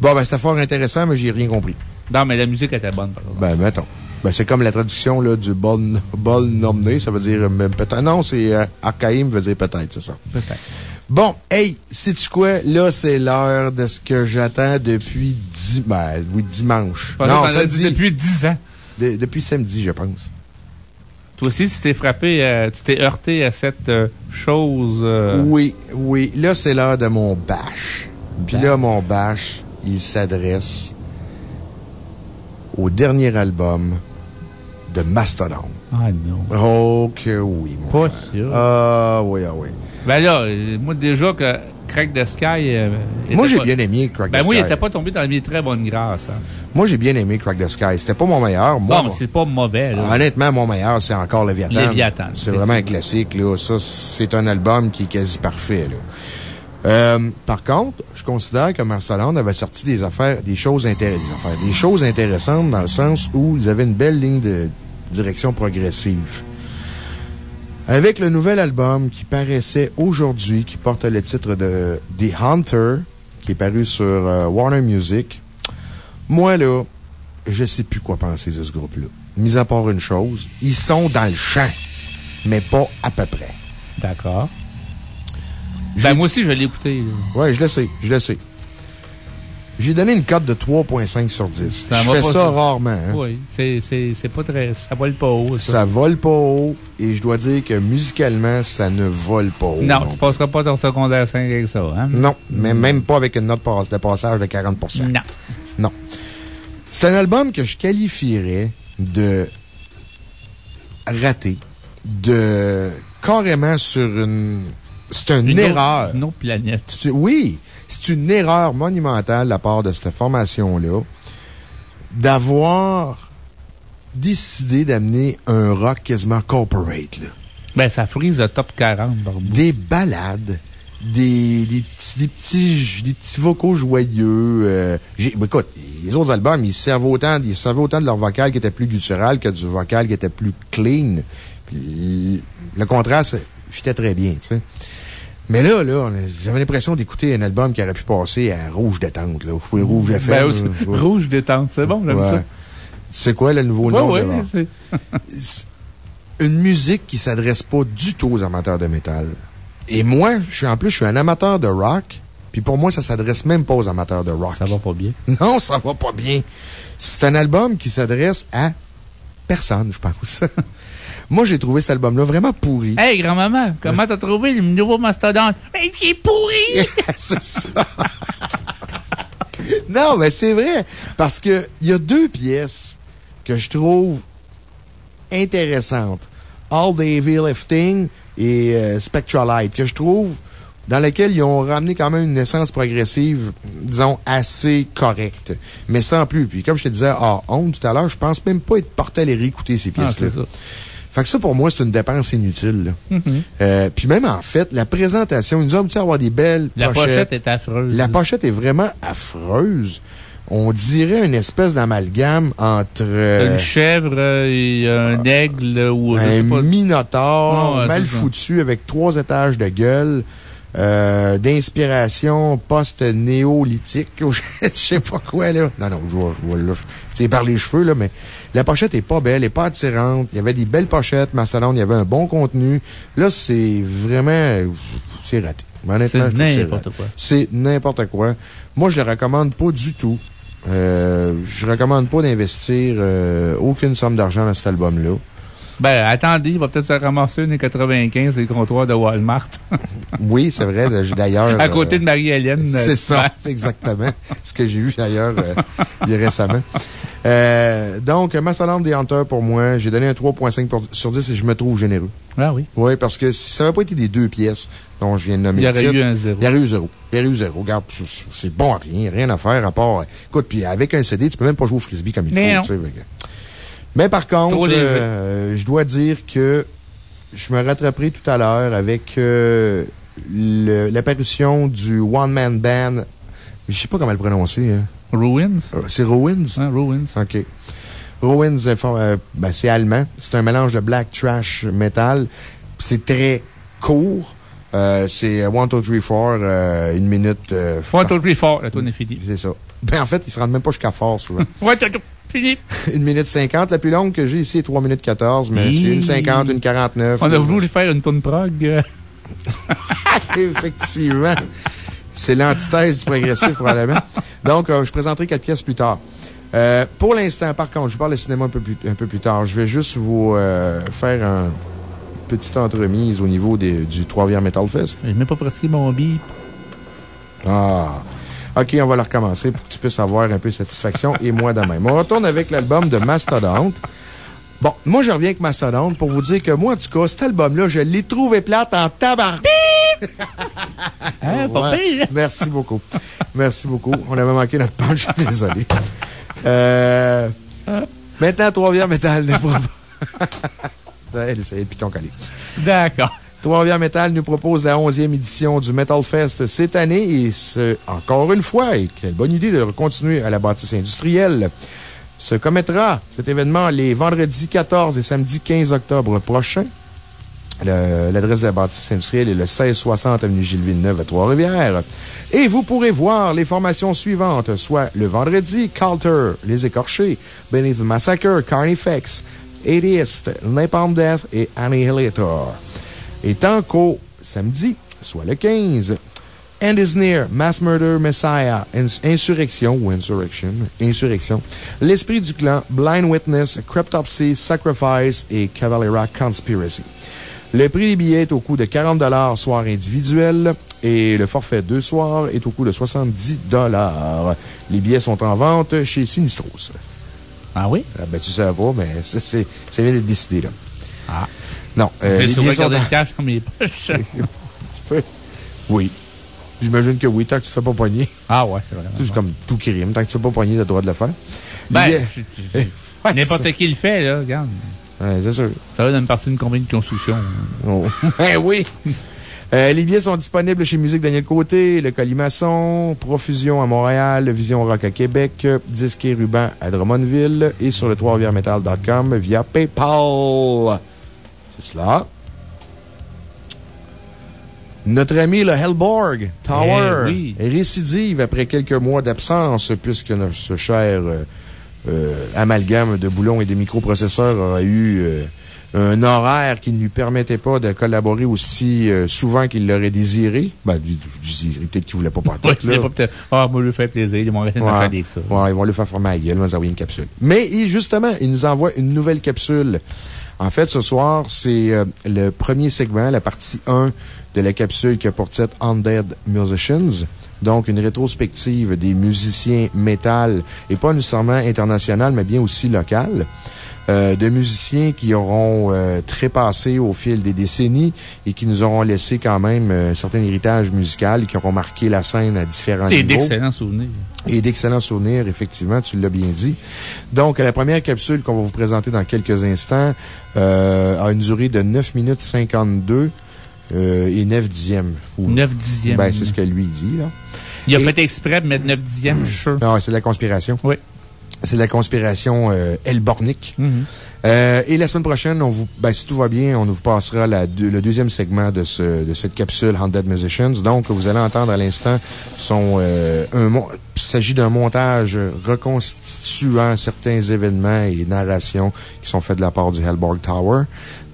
Bon, ben, c'était fort intéressant, mais j'ai rien compris. Non, mais la musique était bonne, par exemple. Ben, mettons. Ben, c'est comme la traduction, là, du bol, bol nomné, ça veut dire, peut-être. Non, c'est, euh, archaïm veut dire peut-être, c'est ça. Peut-être. Bon, hey, sais-tu quoi? Là, c'est l'heure de ce que j'attends depuis di ben, oui, dimanche. Non, as dit depuis 10 ans. De- depuis samedi, je pense. Toi aussi, tu t'es frappé, euh, tu t'es heurté à cette euh, chose. euh, Oui, oui. Là, c'est l'heure de mon bash. Puis là, mon bash, il s'adresse au dernier album de Mastodon. Ah non. Oh que oui, mon Pas frère. sûr. Ah, oui, ah, oui. Ben là, moi, déjà que Crack the Sky. euh, Moi, j'ai pas- bien aimé Crack Ben, the moi, il Sky. était pas tombé dans mes très bonnes grâces. hein. Moi, j'ai bien aimé Crack the Sky. C'était pas mon meilleur. Moi, Bon, mais c'est pas mauvais, là. Honnêtement, mon meilleur, c'est encore Léviathan. Léviathan, C'est vraiment un classique, là. Ça, c'est un album qui est quasi parfait, là. Euh, par contre, je considère que Mastodon avait sorti des affaires, des choses intéressantes, des choses intéressantes dans le sens où ils avaient une belle ligne de direction progressive. Avec le nouvel album qui paraissait aujourd'hui, qui porte le titre de The Hunter, qui est paru sur euh, Warner Music, moi, là, je sais plus quoi penser de ce groupe-là. Mis à part une chose, ils sont dans le champ, mais pas à peu près. D'accord. Ben, moi aussi, je l'ai écouté. Ouais, je le sais, je le sais. J'ai donné une cote de 3.5 sur 10. Ça je fais ça ça. rarement. hein. Oui, c'est pas très. Ça vole pas haut, ça. Ça vole pas haut et je dois dire que musicalement, ça ne vole pas haut. Non, tu passeras pas ton secondaire 5 avec ça, hein? Non, mais même pas avec une note de passage de 40 Non. Non. C'est un album que je qualifierais de raté, de carrément sur une. C'est une, Une erreur. Autre, une autre planète. Oui, c'est une erreur monumentale de la part de cette formation-là d'avoir décidé d'amener un rock quasiment corporate. Là. Ben, ça frise le top 40, par bout. Des balades, des, des, petits, des, petits, des petits vocaux joyeux. euh, j'ai- ben, écoute, les autres albums, ils servent autant, ils servaient autant de leur vocal qui était plus guttural que du vocal qui était plus clean. Puis, le contraste fitait très bien, tu sais. Mais là, là, j'avais l'impression d'écouter un album qui aurait pu passer à Rouge Détente, là. Ou Rouge FM. Ben, là. aussi, Ouais. Rouge détente, c'est bon, j'aime Ouais. ça. C'est quoi le nouveau nom? ouais, une musique qui s'adresse pas du tout aux amateurs de métal. Et moi, je suis en plus, je suis un amateur de rock. Puis pour moi, ça s'adresse même pas aux amateurs de rock. Ça va pas bien. Non, ça va pas bien. C'est un album qui s'adresse à personne, je pense. moi, j'ai trouvé cet album-là vraiment pourri. Hey, grand-maman, comment t'as trouvé le nouveau mastodonte? Ben, c'est pourri! c'est ça. non, mais c'est vrai. Parce que il y a deux pièces que je trouve intéressantes. All the Heavy Lifting et euh, Spectralite, que je trouve dans lesquelles ils ont ramené quand même une essence progressive, disons, assez correcte. Mais sans plus. Puis comme je te disais, à honte tout à l'heure, je pense même pas être porté à les réécouter, ces Ah, pièces-là. c'est ça. Fait que ça, pour moi, c'est une dépense inutile. là. Mhm. Euh, puis même, en fait, la présentation, ils nous ont habitués à avoir des belles La pochettes. pochette est affreuse. La pochette est vraiment affreuse. On dirait une espèce d'amalgame entre euh, Une chèvre et un aigle ou je sais un pas. minotaure Ah, mal ça. foutu avec trois étages de gueule. euh, d'inspiration post-néolithique, je sais pas quoi, là. Non, non, je vois, je vois, là, c'est par les cheveux, là, mais la pochette est pas belle, elle est pas attirante. Il y avait des belles pochettes, Mastodon, il y avait un bon contenu. Là, c'est vraiment, c'est raté. Honnêtement, C'est n'importe quoi. C'est n'importe quoi. Moi, je le recommande pas du tout. Euh, je recommande pas d'investir euh, aucune somme d'argent dans cet album-là. Ben, attendez, il va peut-être se ramasser une des 95 des comptoirs de Walmart. Oui, c'est vrai. D'ailleurs. à côté euh, de Marie-Hélène. C'est euh, ça, exactement. Ce que j'ai vu d'ailleurs euh, il y a récemment. Euh, donc, Mastodon des Hunter pour moi, j'ai donné un 3.5 pour- sur 10 et je me trouve généreux. Ah oui. Oui, parce que si ça n'avait pas été des deux pièces dont je viens de nommer Il y aurait eu un zéro. Il y aurait eu zéro. Il y aurait eu zéro. Regarde, c'est- c'est bon à rien, rien à faire à part. Écoute, puis avec un CD, tu peux même pas jouer au frisbee comme il Mais faut. Mais par contre, euh, je dois dire que je me rattraperai tout à l'heure avec euh, l'apparition du One Man Band. Je sais pas comment le prononcer. Hein. Ruins? Euh, c'est Ruins? Ah, Ruins. OK. Ruins, ben, c'est allemand. C'est un mélange de black trash metal. C'est très court. Euh, c'est 1, 2, 3, 4, euh, une minute. 1, 2, 3, 4, la tourne est finie. C'est ça. Ben, en fait, ils se rendent même pas jusqu'à fort, souvent. 1, 2, 3, Une minute cinquante. La plus longue que j'ai ici est 3 minutes 14, mais c'est une cinquante, une 49. On a voulu faire une tourne prog. Effectivement. C'est l'antithèse du progressif, probablement. Donc, euh, je présenterai quatre pièces plus tard. Euh, pour l'instant, par contre, je vous parle de cinéma un peu plus, tard. Je vais juste vous euh, faire une petite entremise au niveau des, du Trois-Rivières Metal Fest. Je n'ai même pas pratiqué mon bip. Ah! OK, on va le recommencer pour que tu puisses avoir un peu de satisfaction et moi de même. On retourne avec l'album de Mastodon. Bon, moi, je reviens avec Mastodon pour vous dire que moi, en tout cas, cet album-là, je l'ai trouvé plate en tabac. Hein, pas Ouais. Merci beaucoup. Merci beaucoup. On avait manqué notre punch, je suis désolé. Euh, maintenant, Trois-Rivières Metal nous propose. C'est le piton collé. D'accord. Trois-Rivières Metal nous propose la 11e édition du Metal Fest cette année et ce, encore une fois, et quelle bonne idée de continuer à la bâtisse industrielle, se commettra cet événement les vendredis 14 et samedi 15 octobre prochains. L'adresse de la bâtisse industrielle est le 1660 avenue Gilles Villeneuve à Trois-Rivières. Et vous pourrez voir les formations suivantes, soit le vendredi, Calter, Les Écorchés, Beneath the Massacre, Carnifex, Atheist, Napalm Death et Annihilator. Et tant qu'au samedi, soit le 15, End is Near, Mass Murder Messiah, Ins- Insurrection ou Insurrection, Insurrection, L'Esprit du Clan, Blind Witness, Cryptopsy, Sacrifice et Cavalera Conspiracy. Le prix des billets est au coût de 40 soir individuel et le forfait deux soirs est au coût de 70 Les billets sont en vente chez Sinistros. Ah oui? Ah, ben, tu sais pas, mais c'est, vient d'être décidé, là. Ah. Non, euh, les billets sont en- le cash dans mes poches. Oui. J'imagine que oui, tant que tu te fais pas poigner. Ah ouais, c'est vrai. C'est comme tout crime. Tant que tu ne fais pas poigner, tu as le droit de le faire. Ben, Ouais, N'importe qui le fait, là, regarde. Ouais, c'est sûr. Ça va dans une partie d'une compagnie de construction. Oh. Ben oui! Euh, les billets sont disponibles chez Musique Daniel Côté, le Colimaçon, Profusion à Montréal, Vision Rock à Québec, Disque et Ruban à Drummondville et sur le 3 via PayPal. Cela. Notre ami le Hellborg Tower Eh oui. récidive après quelques mois d'absence puisque notre- ce cher euh, euh, amalgame de boulons et de microprocesseurs aura eu euh, un horaire qui ne lui permettait pas de collaborer aussi euh, souvent qu'il l'aurait désiré. Ben, du, du- désiré, peut-être qu'il voulait pas pas peut-être. Ah, moi, lui fais plaisir. Ils m'ont arrêté de Ouais. faire des ça. Ouais, ils vont le faire former à gueule, ils vont nous envoyer une capsule. Mais, il- justement, il nous envoie une nouvelle capsule. En fait, ce soir, c'est euh, le premier segment, la partie 1 de la capsule a pour titre Undead Musicians. Donc, une rétrospective des musiciens métal, et pas nécessairement international, mais bien aussi local. Euh, de musiciens qui auront euh, trépassé au fil des décennies et qui nous auront laissé quand même euh, un certain héritage musical, qui auront marqué la scène à différents niveaux. d'excellents souvenirs. Et d'excellents souvenirs, effectivement, tu l'as bien dit. Donc, la première capsule qu'on va vous présenter dans quelques instants a une durée de 9 minutes 52 euh, et 9 dixièmes. Ou- 9 dixièmes. Ben, c'est ce que lui dit, là. Il a Et- fait exprès de mettre 9 dixièmes, je suis sûr. Non, c'est de la conspiration. Oui. C'est la conspiration euh, elbornique. Mhm. Euh, et la semaine prochaine, on vous, ben, si tout va bien, on vous passera la le deuxième segment de, ce, de cette capsule Haunted Musicians. Donc, vous allez entendre à l'instant son, euh, un, il s'agit d'un montage reconstituant certains événements et narrations qui sont faits de la part du Hellborg Tower.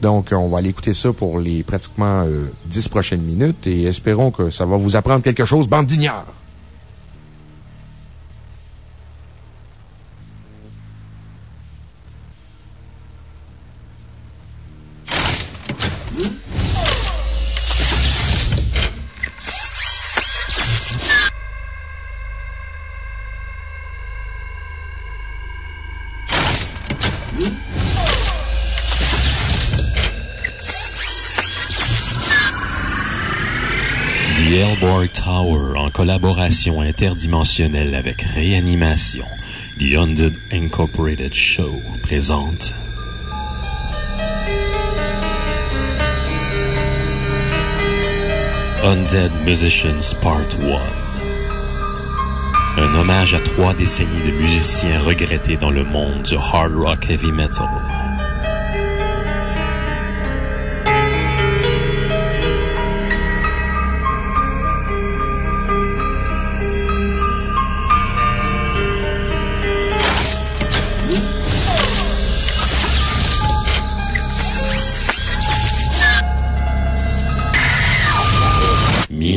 Donc, on va aller écouter ça pour les pratiquement euh, 10 prochaines minutes et espérons que ça va vous apprendre quelque chose, bande. Collaboration interdimensionnelle avec Réanimation, The Undead Incorporated Show, présente Undead Musicians Part 1 Un hommage à trois décennies de musiciens regrettés dans le monde du hard rock heavy metal.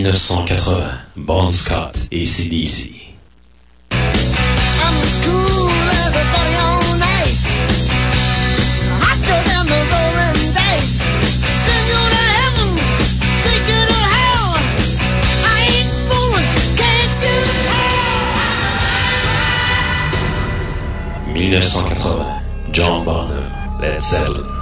1980, Bon Scott, ACDC. « 1980, John Bonham, Led Zeppelin.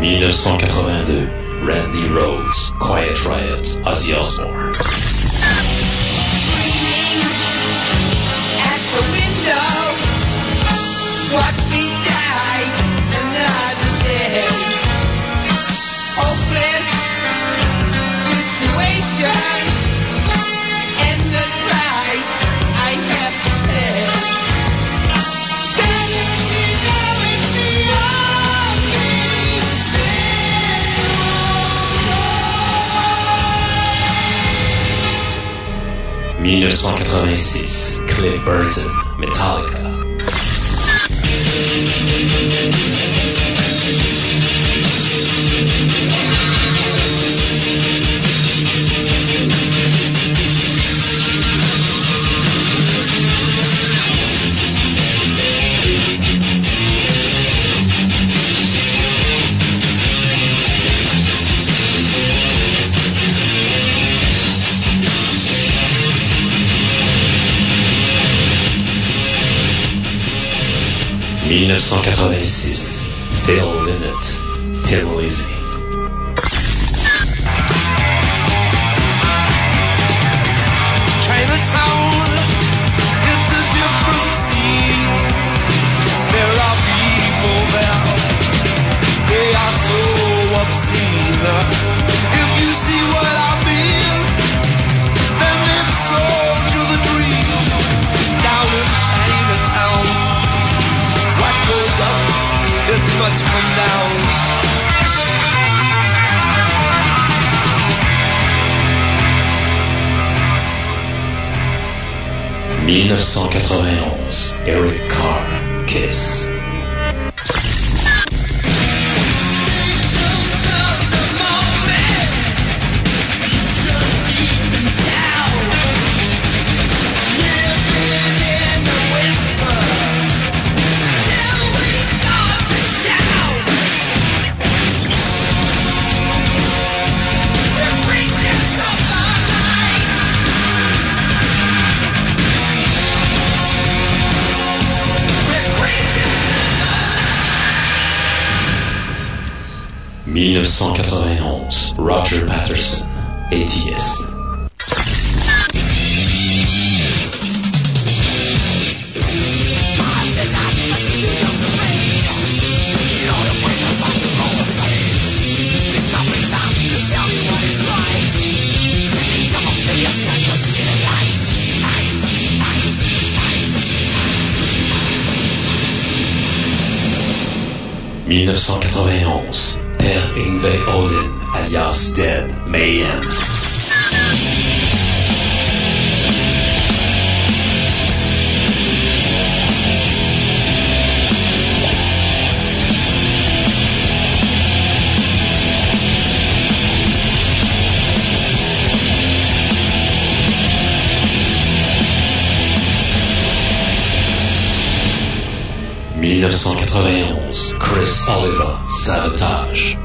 1982, Randy Rhodes, Quiet Riot, Ozzy Osbourne. Watch 1986, Cliff Burton, Metallica. « 1986, Phil Lynott, Tim Lizzy. 1991, Eric 1991, Roger Patterson, atheist. « 1991. Ingve Olin, alias Dead Mayhem. « 1991. Chris Oliver, Sabotage.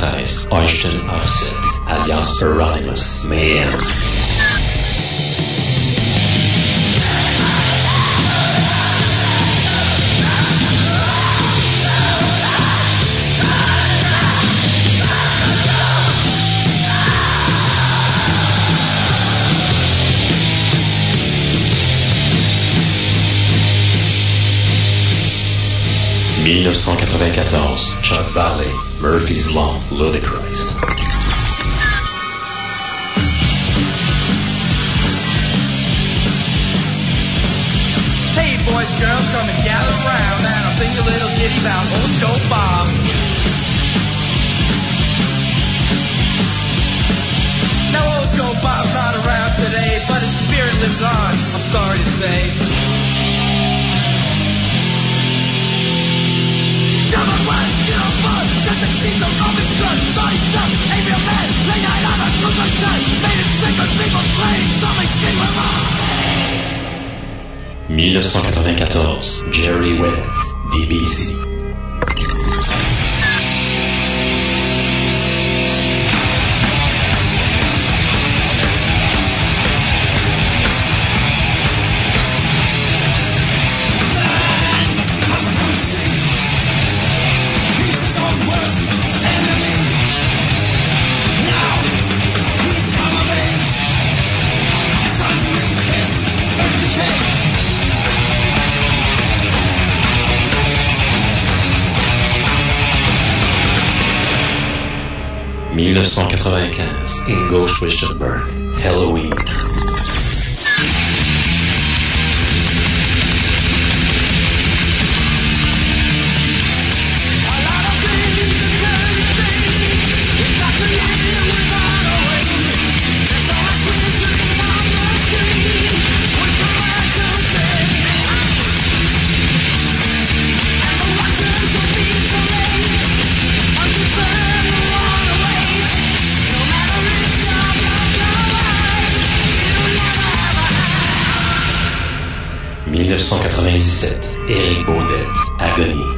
93, Oyster House, alias Euronymous. Merde. 1994. Chuck Valley, Murphy's Law, Ludacris. Hey, boys, girls, come and gather around, and I'll sing a little ditty about old Joe Bob. Now, old Joe Bob's not around today, but his spirit lives on, I'm sorry to say. 1994. Jerry Wett, DBC. « 1995. Ingo Schwichtenberg, Halloween. « 1997. Eric Baudet, Agonie. «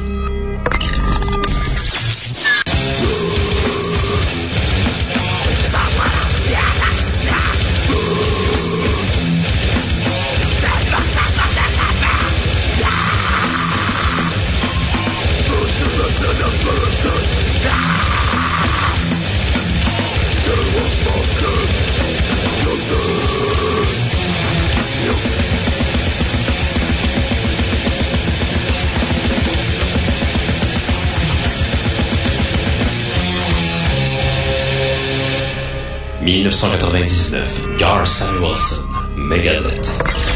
1999. Gar Samuelson, Megadeth.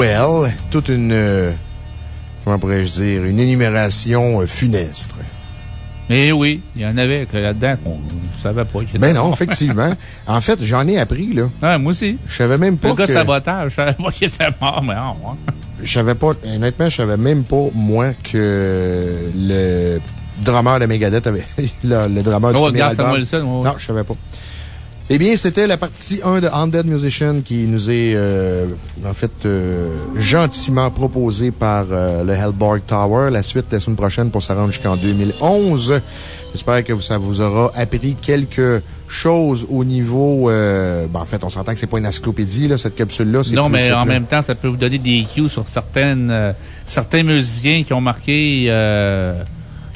Well, toute une. euh, comment pourrais-je dire? Une énumération euh, funeste. Mais oui, il y en avait que là-dedans qu'on ne savait pas. y Ben non, effectivement. En fait, j'en ai appris, là. Ouais, moi aussi. Je savais même pas Le gars que. de sabotage, je savais pas qu'il était mort, mais ah, ouais. Je savais pas, honnêtement, je savais même pas, moi, que le drummer de Megadeth avait, le, le drummer du Oh, premier album. Non, je savais pas. Eh bien, c'était la partie 1 de Undead Musician qui nous est, euh, en fait, euh, gentiment proposée par euh, le Hellborg Tower. La suite la semaine prochaine pour rendre jusqu'en 2011. J'espère que ça vous aura appris quelque chose au niveau, euh, ben, en fait, on s'entend que c'est pas une encyclopédie, là, cette capsule-là. Non, mais en simple. même temps, ça peut vous donner des cues sur certaines, euh, certains musiciens qui ont marqué euh,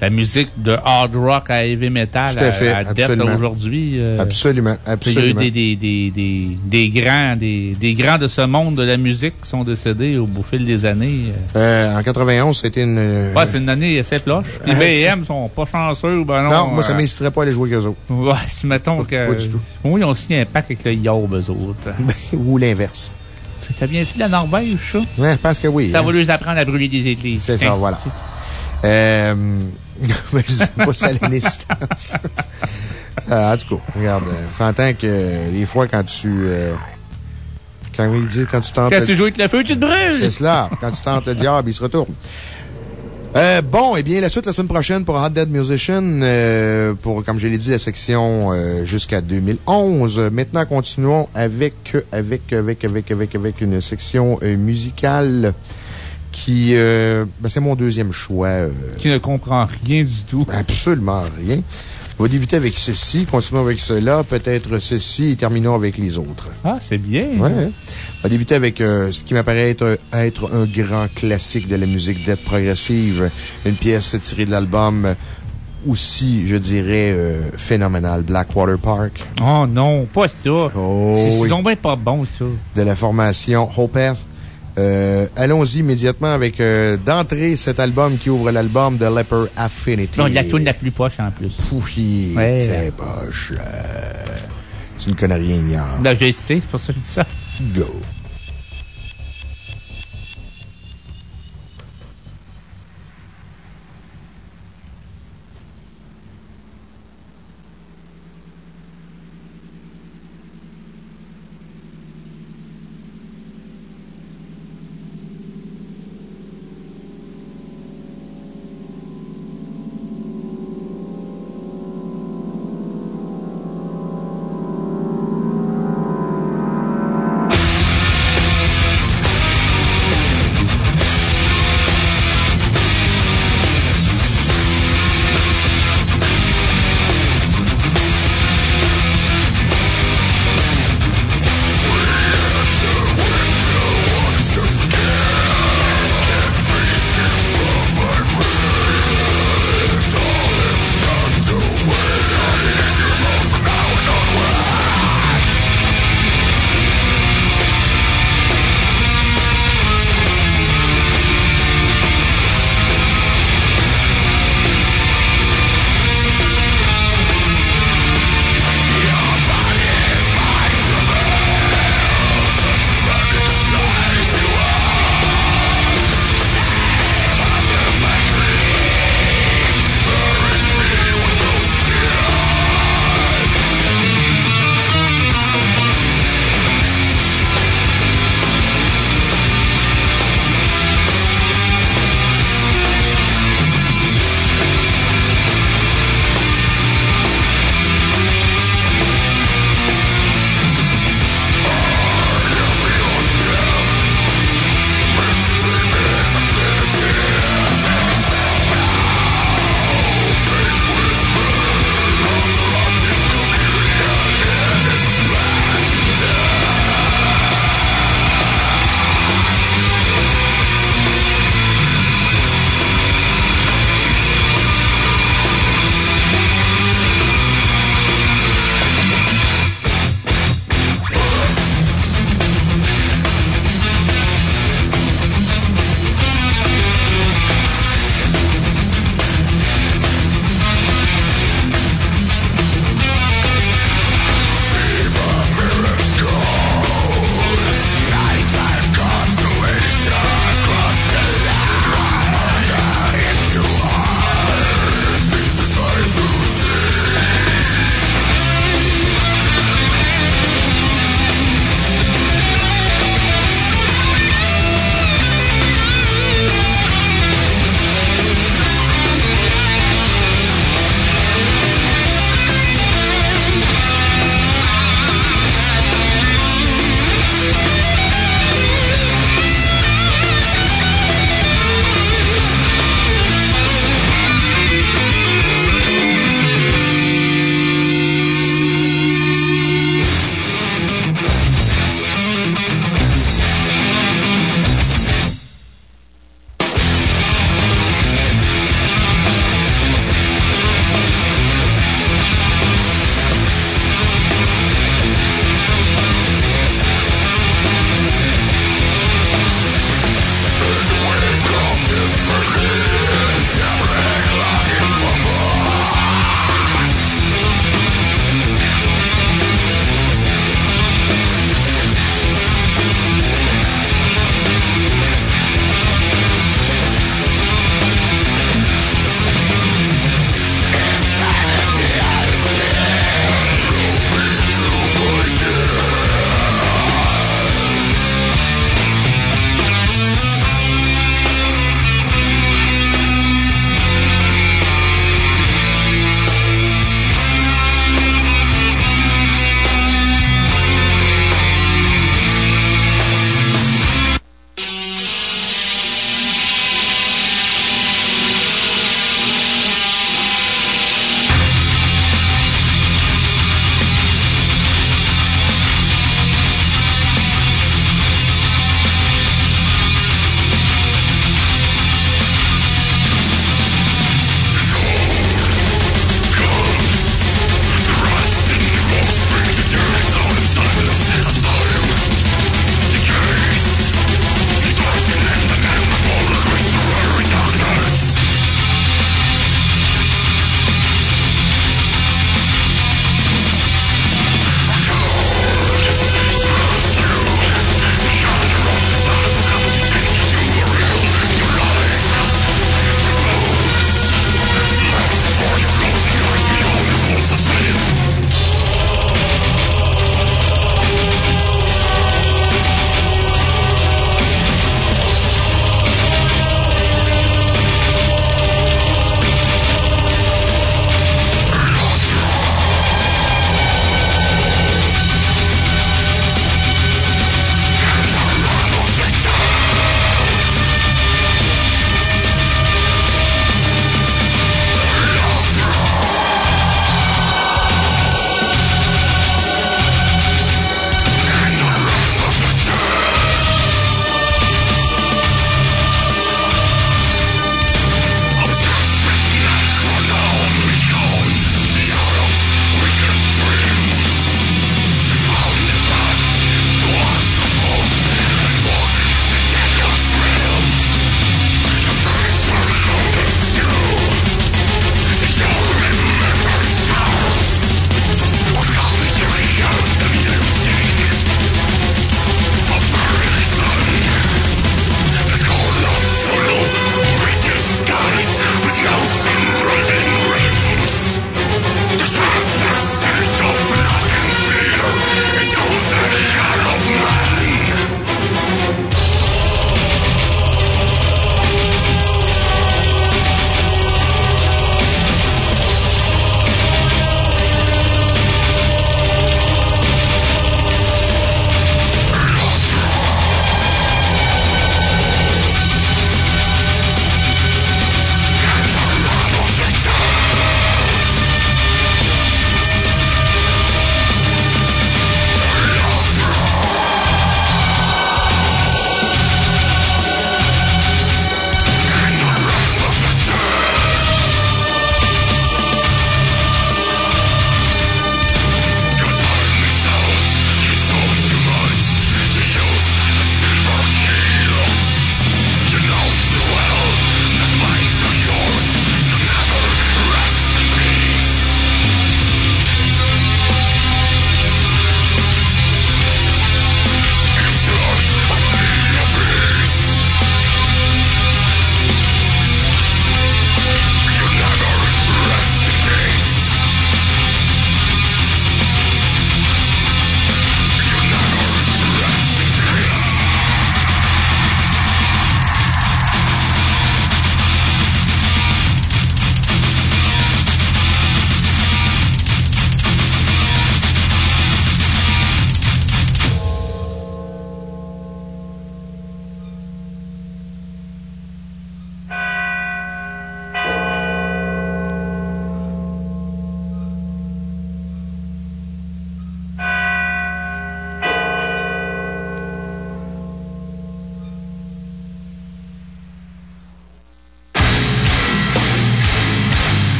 la musique de hard rock à heavy metal à fait, à, Death absolument. aujourd'hui. euh, Absolument, Il y a eu absolument. des, des, des, des, des grands, des, des grands de ce monde de la musique qui sont décédés au, au fil des années. Euh, en 91, c'était une. euh, Ouais, c'est une année assez ploche. Les Euh, BM sont pas chanceux, ben non. non, moi, ça euh, m'inciterait pas à aller jouer avec eux autres. Ouais, si mettons que. pas du tout. Oui, ils ont signé un pacte avec le Yob, eux autres. Ou l'inverse. Ça vient-tu de la Norvège, ça? Ouais, je pense que oui. Ça hein. va leur apprendre à brûler des églises. C'est ça, Hein? voilà. Euh, mais je dis pas ça à l'instance. Ça, en tout cas, regarde, euh, s'entend que euh, des fois, quand tu. euh, quand il dit, quand tu tentes. Quand tu joues avec le feu, tu te brûles! C'est cela. Quand tu tentes le diable, il se retourne. Euh, bon, eh bien, la suite la semaine prochaine pour Hot Dead Musician, euh, pour, comme je l'ai dit, la section euh, jusqu'à 2011. Maintenant, continuons avec, avec, avec, avec, avec, avec une section musicale qui, euh, ben, c'est mon deuxième choix. euh, Tu ne comprends rien du tout. Absolument rien. On va débuter avec ceci, continuons avec cela, peut-être ceci et terminons avec les autres. Ah, c'est bien. Ouais. hein. On va débuter avec euh, ce qui m'apparaît être, être un grand classique de la musique death progressive. Une pièce tirée de l'album aussi, je dirais, euh, phénoménal, Blackwater Park. Oh non, pas ça. Oh, c'est oui. pas bon, ça. de la formation Hopeth. Euh, Allons-y immédiatement avec euh, d'entrée cet album qui ouvre l'album de Leper Affinity. Non, la toune la plus poche en plus. Oui, Ouais. c'est poche. euh, Tu ne connais rien, Ignore. Ben, je sais, c'est pour ça que je dis ça. Go.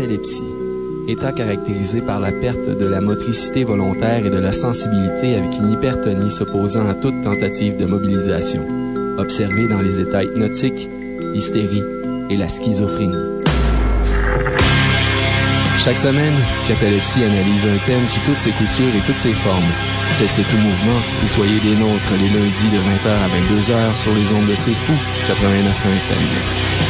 Catalepsie. État caractérisé par la perte de la motricité volontaire et de la sensibilité avec une hypertonie s'opposant à toute tentative de mobilisation. Observé dans les états hypnotiques, l'hystérie et la schizophrénie. Chaque semaine, Catalepsie analyse un thème sous toutes ses coutures et toutes ses formes. Cessez tout mouvement et soyez des nôtres les lundis de 20h à 22h sur les ondes de C'est Fou 89 FM.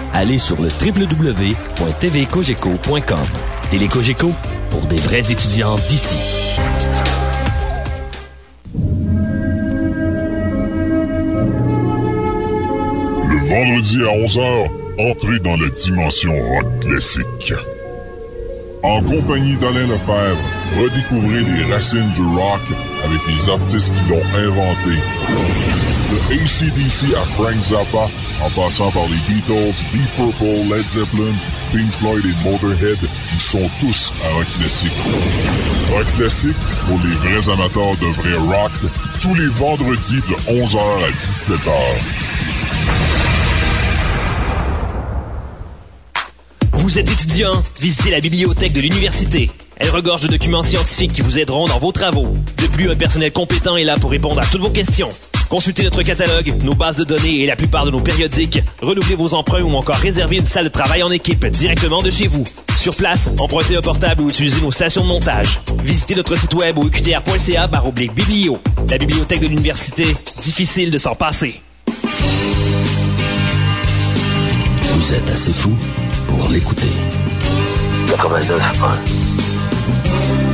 allez sur le www.tvcogeco.com. Télécogeco, pour des vrais étudiants d'ici. Le vendredi à 11h, entrez dans la dimension rock classique. En compagnie d'Alain Lefebvre, redécouvrez les racines du rock avec les artistes qui l'ont inventé. ACDC à Frank Zappa, en passant par les Beatles, Deep Purple, Led Zeppelin, Pink Floyd et Motorhead, ils sont tous à rock classique. Rock classique pour les vrais amateurs de vrai rock, tous les vendredis de 11h à 17h. Vous êtes étudiant? Visitez la bibliothèque de l'université. Elle regorge de documents scientifiques qui vous aideront dans vos travaux. De plus, un personnel compétent est là pour répondre à toutes vos questions. Consultez notre catalogue, nos bases de données et la plupart de nos périodiques. Renouvelez vos emprunts ou encore réservez une salle de travail en équipe directement de chez vous. Sur place, empruntez un portable ou utilisez nos stations de montage. Visitez notre site web au uqtr.ca oblique biblio. La bibliothèque de l'université, difficile de s'en passer. Vous êtes assez fou pour l'écouter. 89.1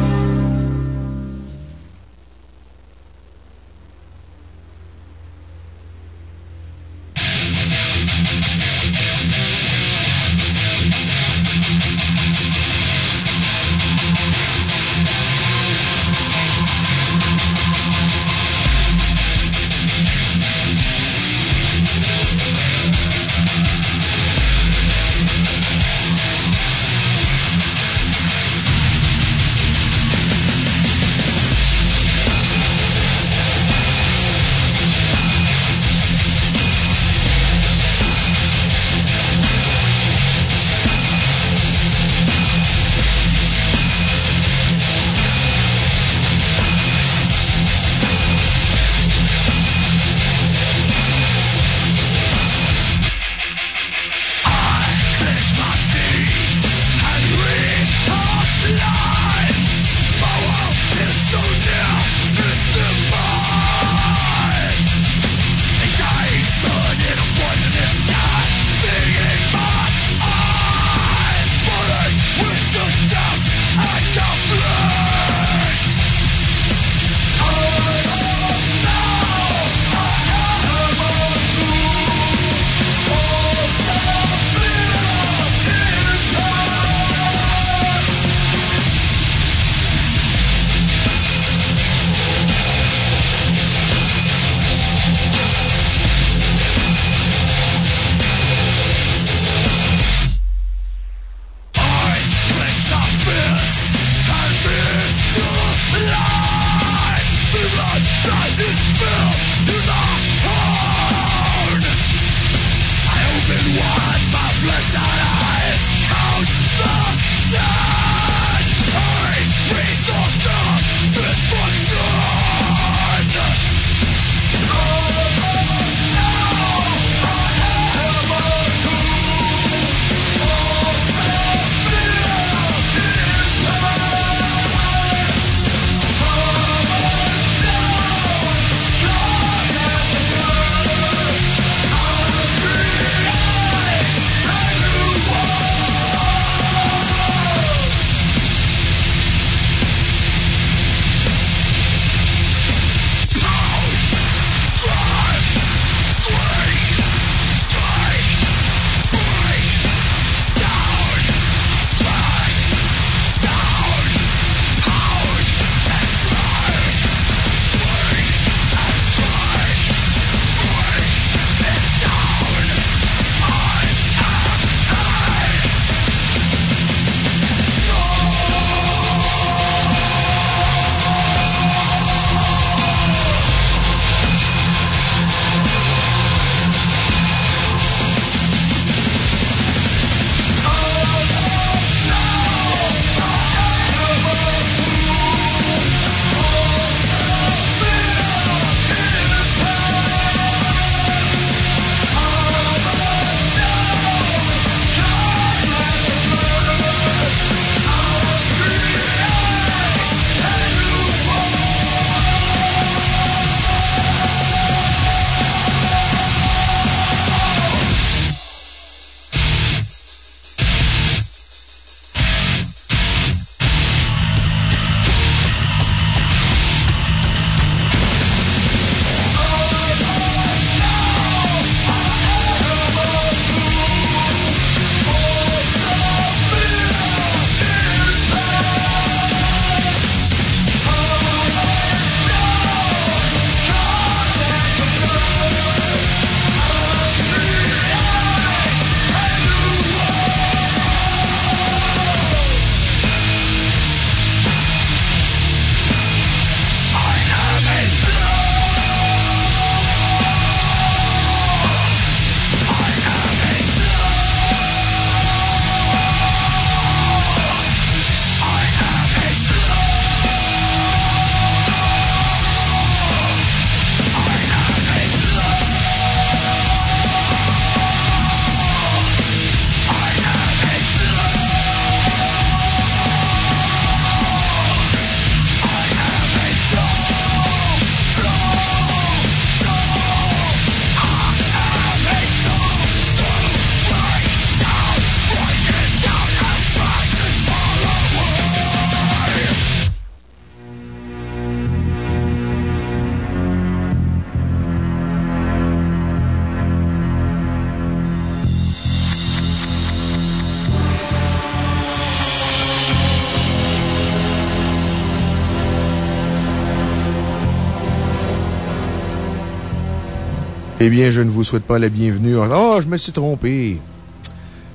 je ne vous souhaite pas la bienvenue. Oh, je me suis trompé.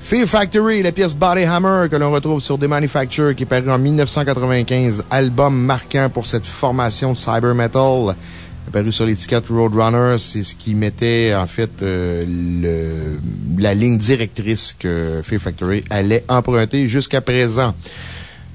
Fear Factory, la pièce Body Hammer que l'on retrouve sur The Manufacture qui est paru en 1995, album marquant pour cette formation de cyber metal. Apparu sur l'étiquette Roadrunner, c'est ce qui mettait en fait euh, la ligne directrice que Fear Factory allait emprunter jusqu'à présent.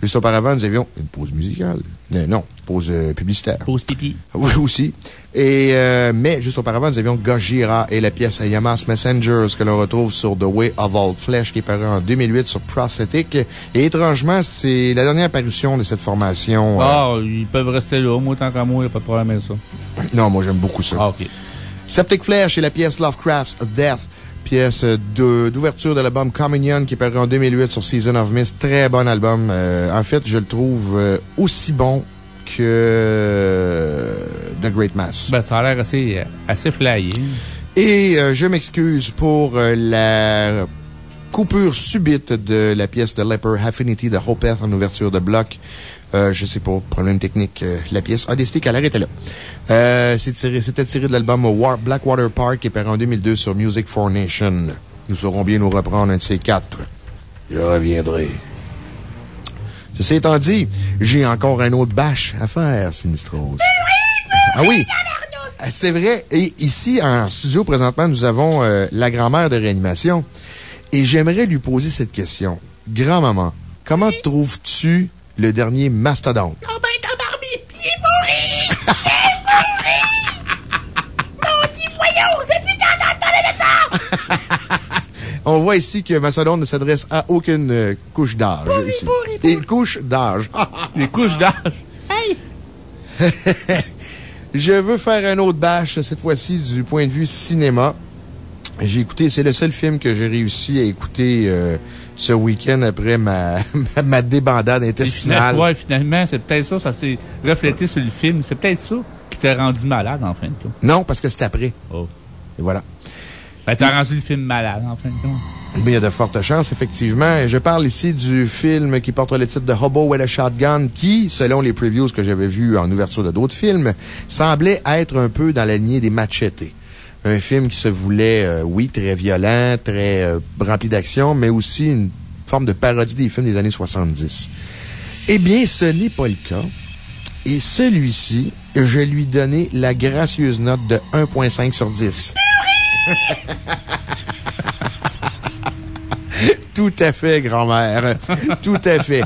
Juste auparavant, nous avions une pause musicale. Euh, non, pause euh, publicitaire. Pause pipi. Oui, aussi. Et, euh, mais juste auparavant, nous avions Gojira et la pièce Yamas Messengers que l'on retrouve sur The Way of All Flesh qui est paru en 2008 sur Prosthetic. Et étrangement, c'est la dernière parution de cette formation. euh, Ah, ils peuvent rester là. Moi, tant qu'à moi, il n'y a pas de problème avec ça. non, moi, j'aime beaucoup ça. Ah, OK. Septic Flesh et la pièce Lovecraft's Death. Pièce d'ouverture de l'album Communion qui est paru en 2008 sur Season of Mist. Très bon album. Euh, en fait, je le trouve euh, aussi bon que euh, The Great Mass. Ben, ça a l'air assez, assez flyé. Et euh, je m'excuse pour euh, la coupure subite de la pièce de Leper Affinity de Hopeth en ouverture de bloc. Euh, je sais pas, problème technique, la pièce a décidé qu'elle arrêtait là. Euh, c'est tiré- C'était tiré, de l'album Blackwater Park qui est paru en 2002 sur Music for Nation. Nous saurons bien nous reprendre un de ces quatre. Je reviendrai. Ceci étant dit, j'ai encore un autre bâche à faire, Sinistros. Ah oui! Ah, C'est vrai. Et ici, en studio, présentement, nous avons euh, la grand-mère de réanimation. Et j'aimerais lui poser cette question. Grand-maman, comment trouves-tu le dernier mastodonte? Oh ben, ta Barbie, il est Mon petit voyou, je vais plus t'entendre parler de ça! On voit ici que Mastodon ne s'adresse à aucune euh, couche d'âge. ici. pourri, Et couche d'âge. Les couches d'âge. Hey! Je veux faire un autre bâche, cette fois-ci du point de vue cinéma. J'ai écouté, c'est le seul film que j'ai réussi à écouter euh, ce week-end après ma, ma, ma débandade intestinale. Ouais, finalement, c'est peut-être ça. Ça s'est reflété sur le film. C'est peut-être ça qui t'a rendu malade, en fin de compte. Non, parce que c'est après. Oh. Et voilà. Ben, t'as rendu le film malade, en fin de compte. Mais il y a de fortes chances, effectivement. Et Je parle ici du film qui porte le titre de Hobo with a Shotgun, qui, selon les previews que j'avais vus en ouverture de d'autres films, semblait être un peu dans la lignée des Machete. Un film qui se voulait, euh, oui, très violent, très euh, rempli d'action, mais aussi une forme de parodie des films des années 70. Eh bien, ce n'est pas le cas. Et celui-ci, je lui donnais la gracieuse note de 1.5 sur 10. Tout à fait, grand-mère. Tout à fait.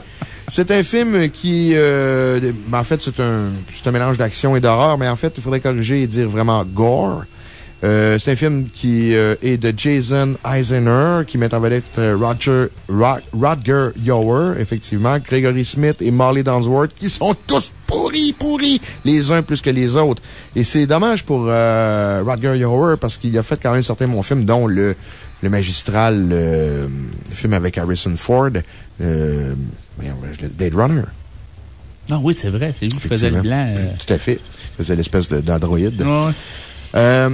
C'est un film qui, euh, ben, en fait, c'est un, un mélange d'action et d'horreur, mais en fait, il faudrait corriger et dire vraiment gore. Euh, c'est un film qui euh, est de Jason Eisner, qui met en vedette euh, Roger, Ro- Rodger Yower, effectivement, Gregory Smith et Molly Donsworth, qui sont tous pourris, pourris, les uns plus que les autres. Et c'est dommage pour euh, Rodger Yower parce qu'il a fait quand même certains bons films, dont le, le magistral euh, film avec Harrison Ford, euh, Blade Runner. Non, oui, c'est vrai. C'est lui qui faisait le blanc. Tout à fait. Il faisait l'espèce de- d'androïde. Ouais. Euh,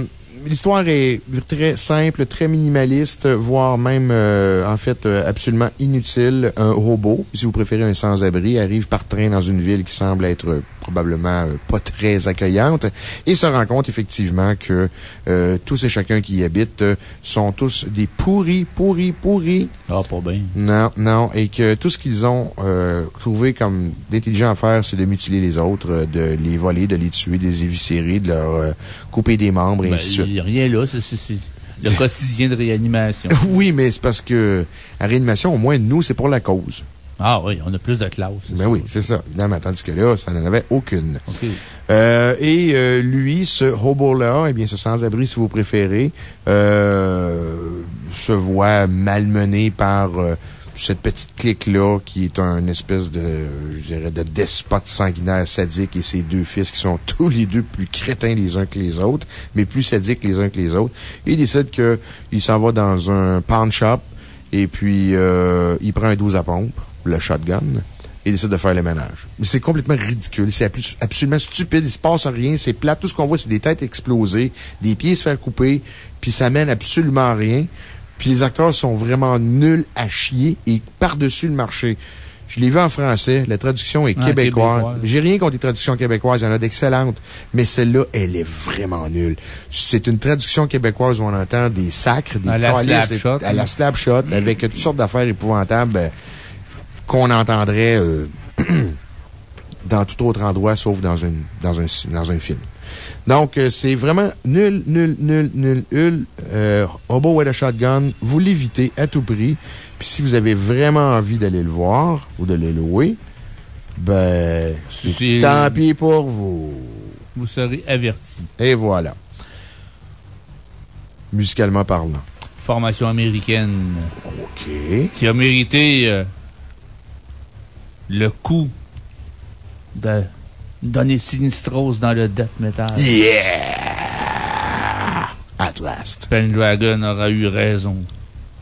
L'histoire est très simple, très minimaliste, voire même, euh, en fait, euh, absolument inutile. Un robot, si vous préférez un sans-abri, arrive par train dans une ville qui semble être probablement euh, pas très accueillante et se rend compte effectivement que euh, tous et chacun qui y habitent euh, sont tous des pourris, pourris, pourris. Ah, pas bien. Non, non, et que tout ce qu'ils ont euh, trouvé comme d'intelligent à faire, c'est de mutiler les autres, de les voler, de les tuer, de les éviscérer, de leur euh, couper des membres, et Ben, ainsi de suite. rien là. C'est- C'est c'est le quotidien de réanimation. Oui, mais c'est parce que, à réanimation, au moins, nous, c'est pour la cause. Ah oui, on a plus de classe. Ben oui, c'est ça, évidemment. Tandis que là, ça n'en avait aucune. Euh, et euh, lui, ce hobo-là, eh bien, ce sans-abri, si vous préférez, euh, se voit malmené par euh, cette petite clique-là qui est un espèce de, je dirais, de despote sanguinaire sadique et ses deux fils qui sont tous les deux plus crétins les uns que les autres, mais plus sadiques les uns que les autres. Et il décide qu'il s'en va dans un pawn shop et puis euh, il prend un 12 à pompe, le shotgun, et il décide de faire le ménage. Mais c'est complètement ridicule. C'est abs- absolument stupide. Il se passe rien. C'est plat. Tout ce qu'on voit, c'est des têtes explosées, des pieds se faire couper, puis ça mène absolument à rien. Puis les acteurs sont vraiment nuls à chier et par-dessus le marché. Je l'ai vu en français. La traduction est Ah, québécoise. québécoise. J'ai rien contre les traductions québécoises. Il y en a d'excellentes. Mais celle-là, elle est vraiment nulle. C'est une traduction québécoise où on entend des sacres, des À la calices, slap shot. à la slap shot, avec toutes sortes d'affaires épouvantables euh, qu'on entendrait euh, dans tout autre endroit, sauf dans, une, dans, un, dans un film. Donc, euh, c'est vraiment nul, nul, nul, nul, nul. Euh, Hobo with a Shotgun, vous l'évitez à tout prix. Puis si vous avez vraiment envie d'aller le voir ou de le louer, ben, tant pis pour vous. Vous serez avertis. Et voilà. Musicalement parlant. Formation américaine. OK. Qui a mérité euh, le coup de donner Sinistros dans le death metal. Yeah! At last. Pendragon aura eu raison.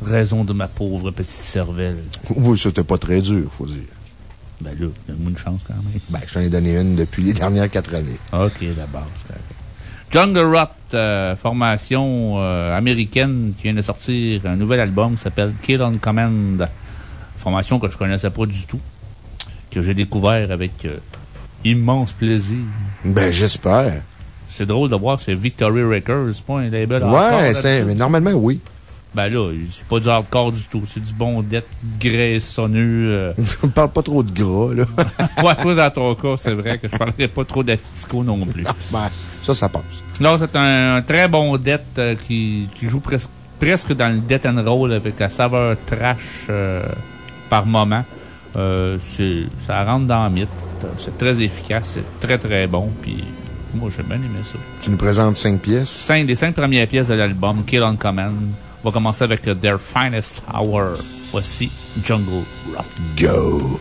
Raison de ma pauvre petite cervelle. Oui, c'était pas très dur, faut dire. Ben là, donne-moi une chance quand même. Ben, je t'en ai donné une depuis les dernières quatre années. OK, d'abord, c'est correct. Jungle Rot, euh, formation euh, américaine qui vient de sortir un nouvel album qui s'appelle Kill on Command. Formation que je connaissais pas du tout, que j'ai découvert avec euh, immense plaisir. Ben, j'espère. C'est drôle de voir, c'est Victory Records, c'est pas un label Ouais, c'est, mais normalement, oui. Ben là, c'est pas du hardcore du tout, c'est du bon death graissonneux. euh. On parle pas trop de gras, là. ouais, toi, dans ton cas, c'est vrai que je parlerai pas trop d'astico non plus. Ben, ça, ça passe. Non, c'est un, un très bon death euh, qui, qui joue presque presque dans le death and roll avec la saveur trash euh, par moment. Euh, ça rentre dans le mythe. C'est très efficace, c'est très très bon. Puis moi, j'ai bien aimé ça. Tu nous présentes cinq pièces? Cinq, les cinq premières pièces de l'album, Kill on Command. On va commencer avec Their Finest Hour. Voici Jungle Rock. Go!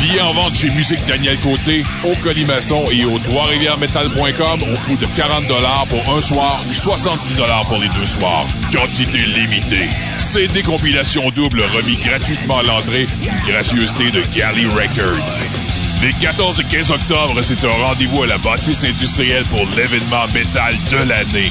Billets en vente chez Musique Daniel Côté, au Colimaçon et au Trois-Rivières-Metal.com au coût de 40 pour un soir ou 70 pour les deux soirs. Quantité limitée. CD compilation double remis gratuitement à l'entrée, une gracieuseté de Galley Records. Les 14 et 15 octobre, c'est un rendez-vous à la bâtisse industrielle pour l'événement métal de l'année.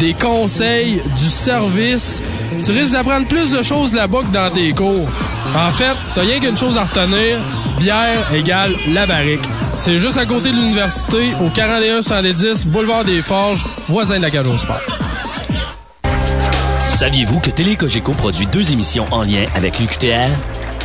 des conseils, du service. Tu risques d'apprendre plus de choses là-bas que dans tes cours. En fait, t'as rien qu'une chose à retenir. Bière égale la barrique. C'est juste à côté de l'université, au 41 110 Boulevard des Forges, voisin de la Cage au Sport. Saviez-vous que Télé produit deux émissions en lien avec l'UQTR?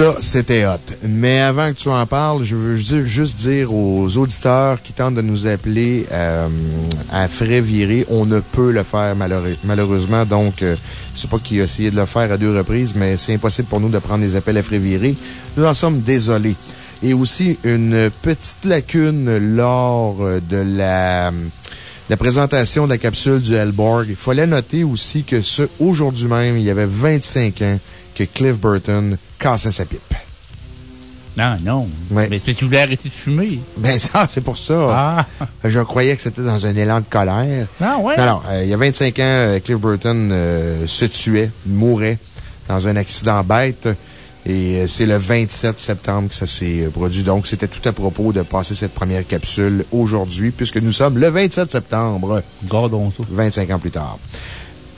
Ça, c'était hot. Mais avant que tu en parles, je veux ju- juste dire aux auditeurs qui tentent de nous appeler euh, à frais virés, on ne peut le faire malheureusement. Donc, euh, je sais pas qui a essayé de le faire à deux reprises, mais c'est impossible pour nous de prendre des appels à frais virés. Nous en sommes désolés. Et aussi, une petite lacune lors euh, de la la présentation de la capsule du Hellborg. Il fallait noter aussi que ce, aujourd'hui même, il y avait 25 ans que Cliff Burton cassait sa pipe. Non, non. Ouais. Mais c'est tu voulais arrêter de fumer. Ben, ça, c'est pour ça. Ah. Je croyais que c'était dans un élan de colère. Ah, ouais? Non, non. euh, il y a 25 ans, euh, Cliff Burton euh, se tuait, mourait dans un accident bête. Et c'est le 27 septembre que ça s'est produit. Donc, c'était tout à propos de passer cette première capsule aujourd'hui, puisque nous sommes le 27 septembre. Gardons ça. 25 ans plus tard.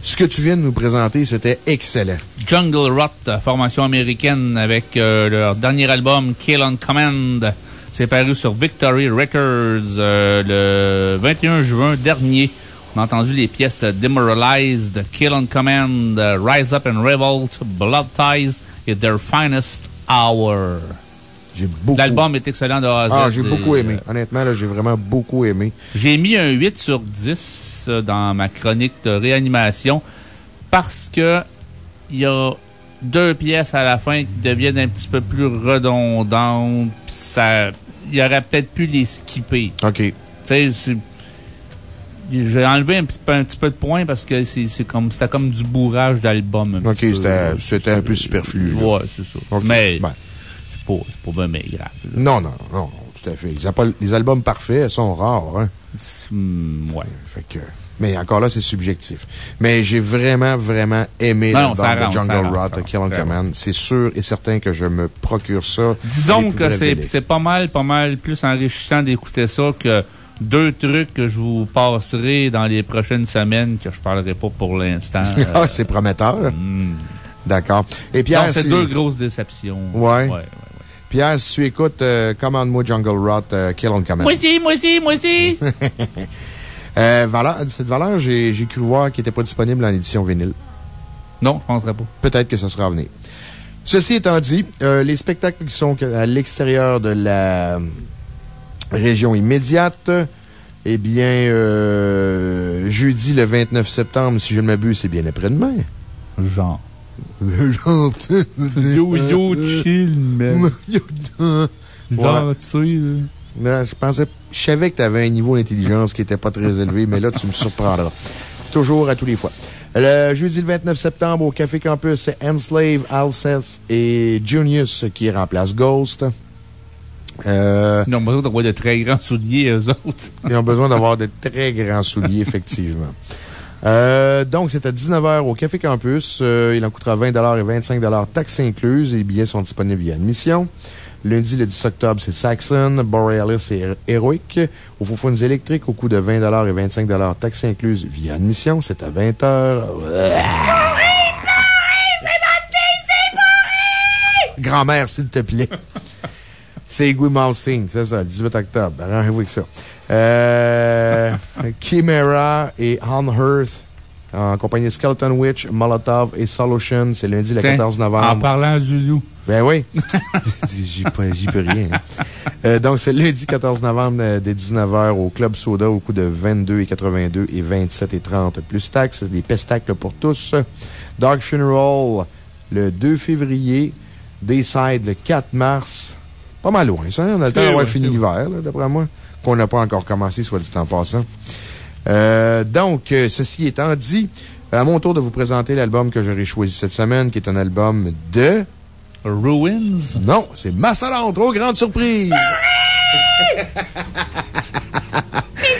Ce que tu viens de nous présenter, c'était excellent. Jungle Rot, formation américaine avec euh, leur dernier album Kill on Command. C'est paru sur Victory Records euh, le 21 juin dernier. On a entendu les pièces Demoralized, Kill on Command, Rise Up and Revolt, Blood Ties et Their Finest Hour. J'ai beaucoup. L'album est excellent de A à Z. Ah, j'ai beaucoup aimé. Honnêtement, là, j'ai vraiment beaucoup aimé. J'ai mis un 8 sur 10 euh, dans ma chronique de réanimation. parce que il y a deux pièces à la fin qui deviennent un petit peu plus redondantes. puis ça, il aurait peut-être pu les skipper. OK. Tu sais, j'ai enlevé un petit, peu, un petit peu de points parce que c'est c'est comme, c'était comme du bourrage d'album. OK, c'était c'était un peu superflu. là. Ouais, c'est ça. Mais Ben, c'est pas, c'est pas bien, mais grave. non, non, non, tout à fait. Les, les albums parfaits sont rares. Hein? ouais. Fait que, mais encore là, c'est subjectif. Mais j'ai vraiment, vraiment aimé l'album de Jungle Rot, de Kill on Command. C'est sûr et certain que je me procure ça. Disons que c'est pas mal, pas mal plus enrichissant d'écouter ça que deux trucs que je vous passerai dans les prochaines semaines que je parlerai pas pour l'instant. Ah, c'est prometteur. D'accord. Et Pierre, c'est deux grosses déceptions. Ouais. ouais. Pierre, si tu écoutes, euh, commande-moi Jungle Rot, euh, Kill on Command. Moi aussi, moi aussi, moi aussi! Euh, valeur, cette valeur, j'ai cru voir qu'elle n'était pas disponible en édition vinyle. Non, je ne penserais pas. Peut-être que ça sera à venir. Ceci étant dit, euh, les spectacles qui sont à l'extérieur de la région immédiate, eh bien, euh, jeudi le 29 septembre, si je ne m'abuse, c'est bien après-demain. Genre. Yo, yo, chill, man. Genre, tu sais. Non, je pensais, je savais que tu avais un niveau d'intelligence qui n'était pas très élevé, mais là, tu me surprendras. Toujours à tous les fois. Le jeudi le 29 septembre, au Café Campus, c'est Enslave, Alcest et Junius qui remplacent Ghost. Euh, Ils ont besoin d'avoir de très grands souliers, eux autres. Ils ont besoin d'avoir de très grands souliers, effectivement. Euh, donc, c'est à 19h au Café Campus. Euh, il en coûtera 20 et 25 taxes incluses. Les billets sont disponibles via admission. Lundi, le 10 octobre, c'est Saxon, Borealis et Heroic. Au Foufounes électriques, au coût de 20 et 25 taxes incluses via admission. C'est à 20h. Grand-mère, s'il te plaît. C'est Guy Malstein, c'est ça, le 18 octobre. Arrangez-vous avec ça. Euh, Chimera et On Earth, en compagnie de Skeleton Witch, Molotov et Solution, c'est lundi le Tiens, 14 novembre. En parlant Zulu. Ben oui. J'y peux, rien. hein. Euh, donc, c'est lundi 14 novembre euh, dès 19h au Club Soda au coût de 22,82 et 27,30 plus taxes. Des pestacles pour tous. Dark Funeral le 2 février. Dayside le 4 mars. Pas mal loin, ça. On a le temps d'avoir fini l'hiver, là, d'après moi. Qu'on n'a pas encore commencé, soit dit en passant. Euh, donc, euh, ceci étant dit, à mon tour de vous présenter l'album que j'aurais choisi cette semaine, qui est un album de. Ruins? Non, c'est Mastodon, trop grande surprise! Mais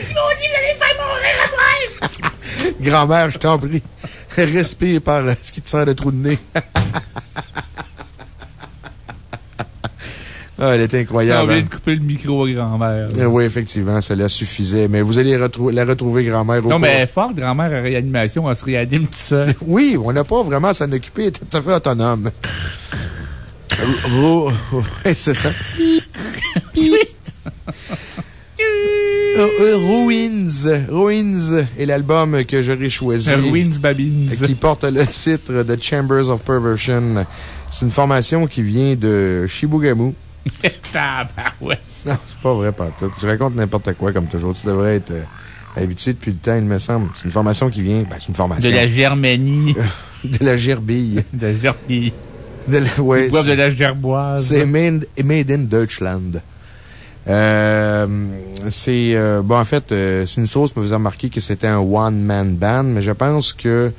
si mon Dieu, vous allez me faire mourir à soir! Grand-mère, je t'en prie, respire par euh, ce qui te sert de trou de nez. Ah, elle est On incroyable. vient hein? de couper le micro à grand-mère. Euh, Oui, effectivement, cela suffisait. Mais vous allez retrou- la retrouver, grand-mère. au Non, mais elle cours- est forte, grand-mère, à réanimation, elle se réanime tout seul. Oui, on n'a pas vraiment à s'en occuper, elle est tout à fait autonome. Oui, c'est ça. Euh, euh, Ruins. Ruins est l'album que j'aurais choisi. Ruins Babines. Qui porte le titre de Chambers of Perversion. C'est une formation qui vient de Shibugamu. Non, c'est pas vrai, pas tout. Je raconte n'importe quoi, comme toujours. Tu devrais être euh, habitué depuis le temps, il me semble. C'est une formation qui vient. Ben, c'est une formation. De la Germanie. de la gerbille. De la gerbille. De la, ouais, de la gerboise. C'est made, made in Deutschland. Euh, c'est, euh, bon, en fait, euh, Sinistros me faisait remarquer que c'était un one-man band, mais je pense que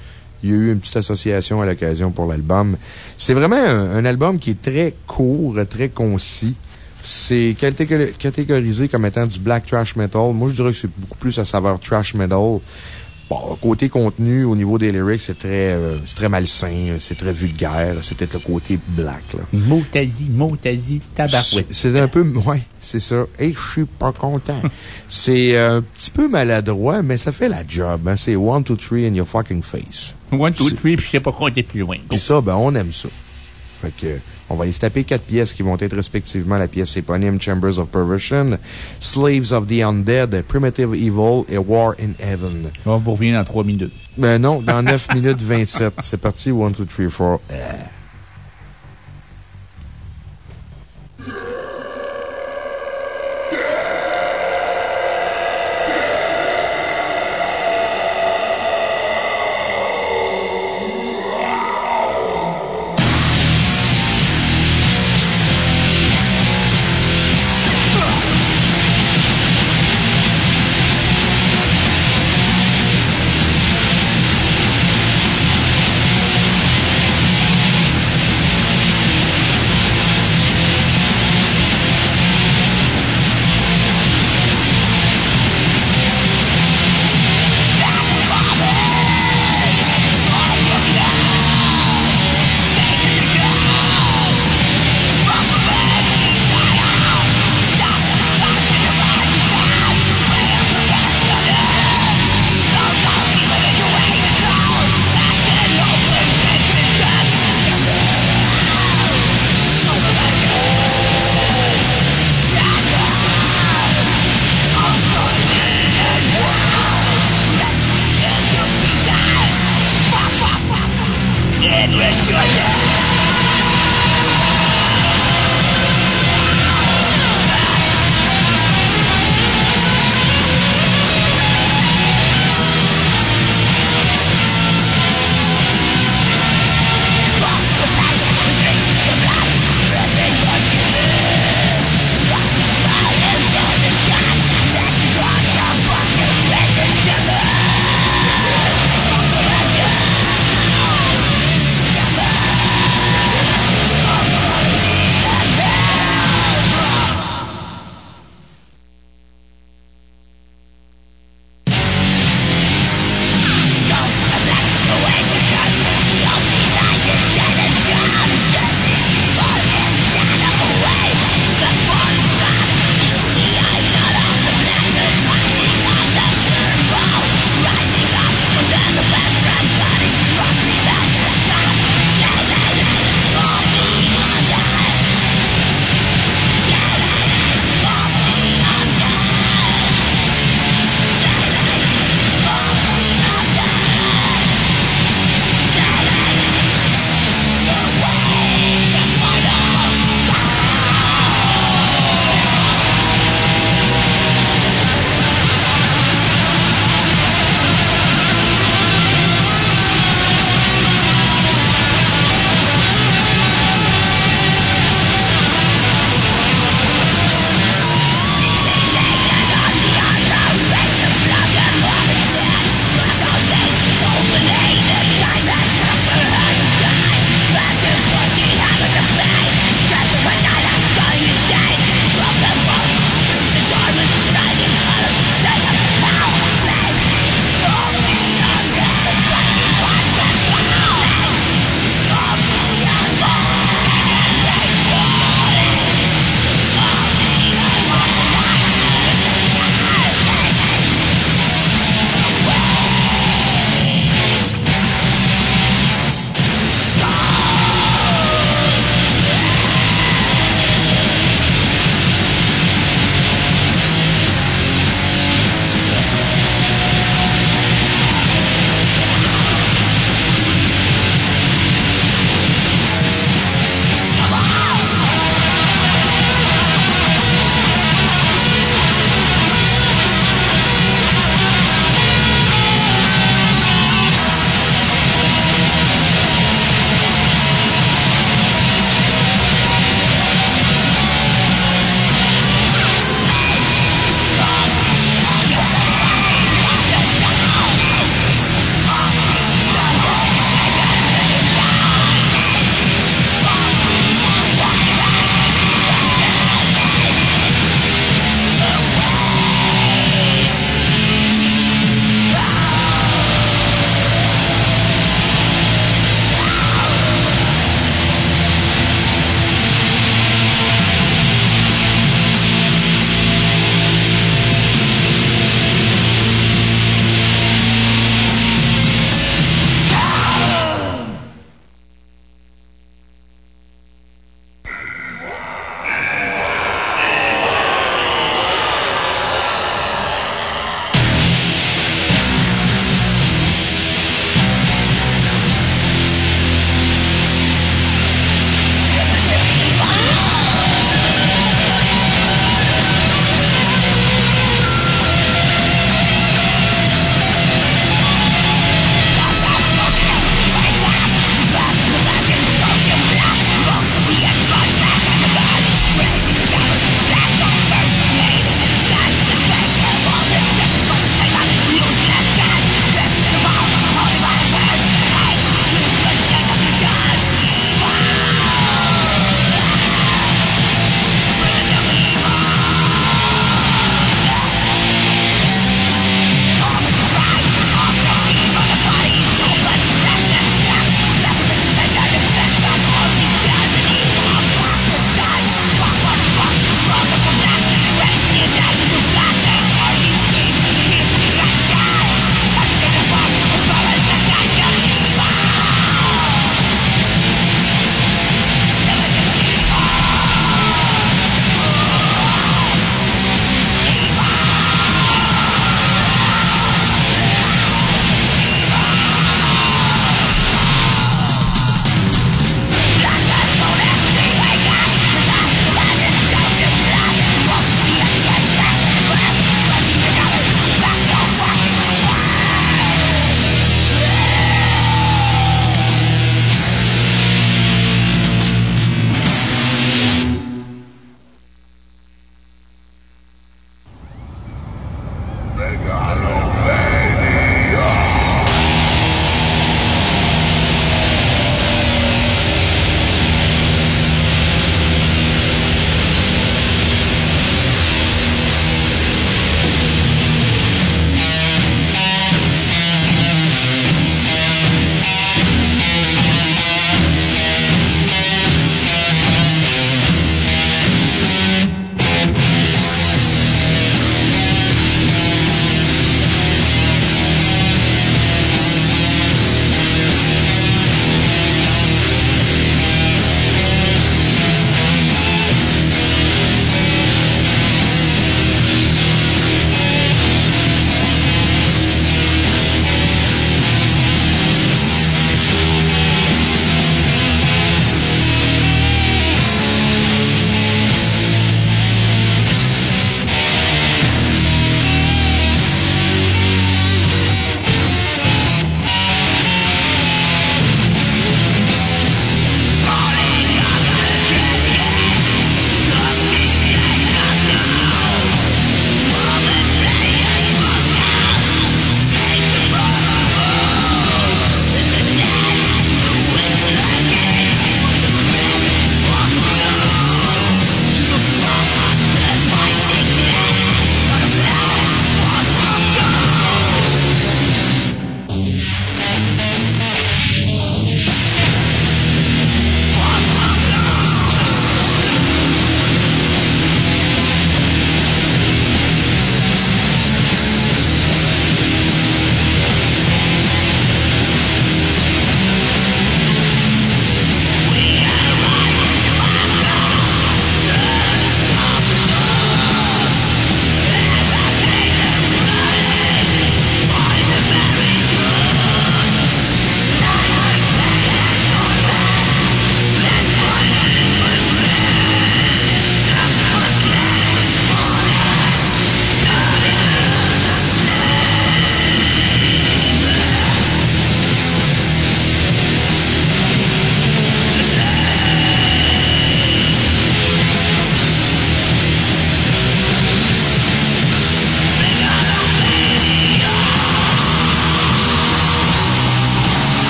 il y a eu une petite association à l'occasion pour l'album. C'est vraiment un, album qui est très court, très concis. C'est catég- catégorisé comme étant du black trash metal. Moi, je dirais que c'est beaucoup plus à saveur trash metal. Bon, côté contenu, au niveau des lyrics, c'est très, euh, très malsain, c'est très vulgaire. C'est peut-être le côté black, là. Motazi, Motazi, tabarouette. C'est c'est un peu, ouais, c'est ça. Et je suis pas content. c'est euh, un petit peu maladroit, mais ça fait la job. Hein. C'est one, two, three in your fucking face. One, two, three, puis je sais pas compter plus loin. Puis ça, ben, on aime ça. Fait que, on va aller se taper quatre pièces qui vont être respectivement la pièce éponyme Chambers of Perversion, Slaves of the Undead, Primitive Evil et War in Heaven. On vous revient dans 3 minutes. Ben non, dans 9 minutes 27. C'est parti, 1, 2, 3, 4.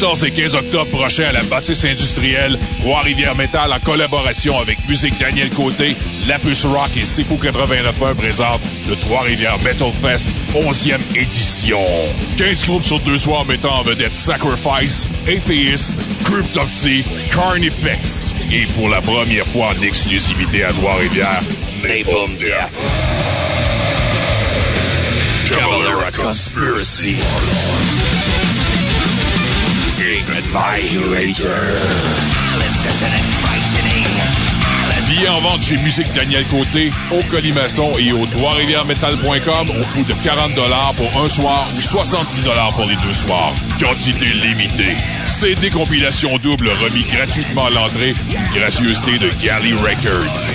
14 et 15 octobre prochains à la bâtisse industrielle, Trois-Rivières Metal en collaboration avec Musique Daniel Côté, Lapus Rock et Sipo 89.1 présentent le Trois-Rivières Metal Fest 11e édition. 15 groupes sur deux soirs mettant en vedette Sacrifice, Atheist, Cryptopsy, Carnifex et pour la première fois en exclusivité à Trois-Rivières, Napalm Death. Cavalera Conspiracy. Billets en vente chez Musique Daniel Côté, au Colimaçon et au trois-rivières-metal.com au coût de 40 pour un soir ou 70 pour les deux soirs. Quantité limitée. CD compilation double remis gratuitement à l'entrée, une gracieuseté de Galley Records.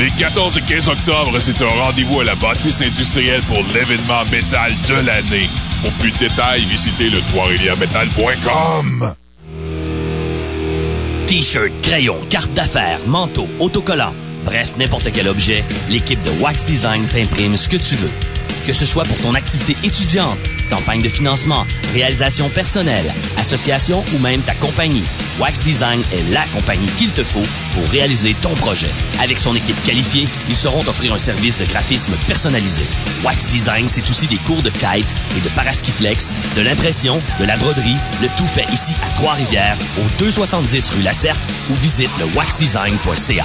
Les 14 et 15 octobre, c'est un rendez-vous à la bâtisse industrielle pour l'événement métal de l'année. Pour plus de détails, visitez le trois-rivières-metal.com. T-shirt, crayon, carte d'affaires, manteau, autocollant, bref, n'importe quel objet, l'équipe de Wax Design t'imprime ce que tu veux. Que ce soit pour ton activité étudiante, campagne de financement, réalisation personnelle, association ou même ta compagnie, Wax Design est la compagnie qu'il te faut pour réaliser ton projet. Avec son équipe qualifiée, ils sauront t'offrir un service de graphisme personnalisé. Wax Design, c'est aussi des cours de kite et de paraskiflex, de l'impression, de la broderie, le tout fait ici à Trois-Rivières, au 270 rue Lacerte ou visite le waxdesign.ca.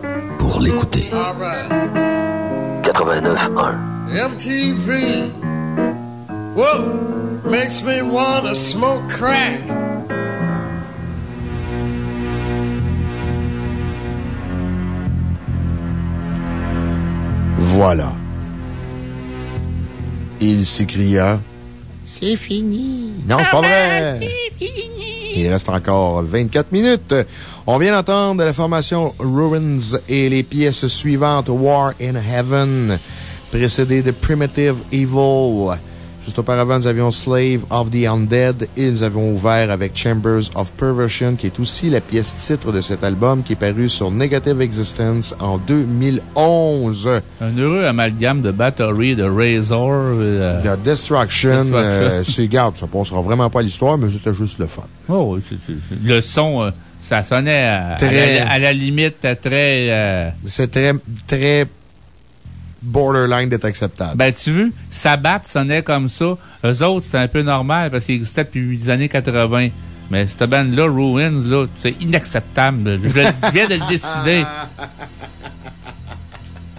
pour l'écouter. 89.1 MTV. Whoa, makes me wanna smoke crack. Voilà. Il s'écria C'est fini. Non, c'est pas vrai. Il reste encore 24 minutes. On vient d'entendre la formation Ruins et les pièces suivantes War in Heaven, précédé de Primitive Evil. Juste auparavant, nous avions Slave of the Undead et nous avons ouvert avec Chambers of Perversion, qui est aussi la pièce titre de cet album qui est paru sur Negative Existence en 2011. Un heureux amalgame de Battery, de Razor. euh, The Destruction, Destruction. euh, c'est garde, ça passera vraiment pas à l'histoire, mais c'était juste le fun. Oh, le son, euh, ça sonnait à, à Très- la, à la limite à très. euh, C'est très, très borderline d'être acceptable. Ben, tu veux, Sabbath sonnait comme ça. Eux autres, c'était un peu normal parce qu'ils existaient depuis les années 80. Mais cette bande-là, Ruins, là, c'est inacceptable. Je viens de le décider.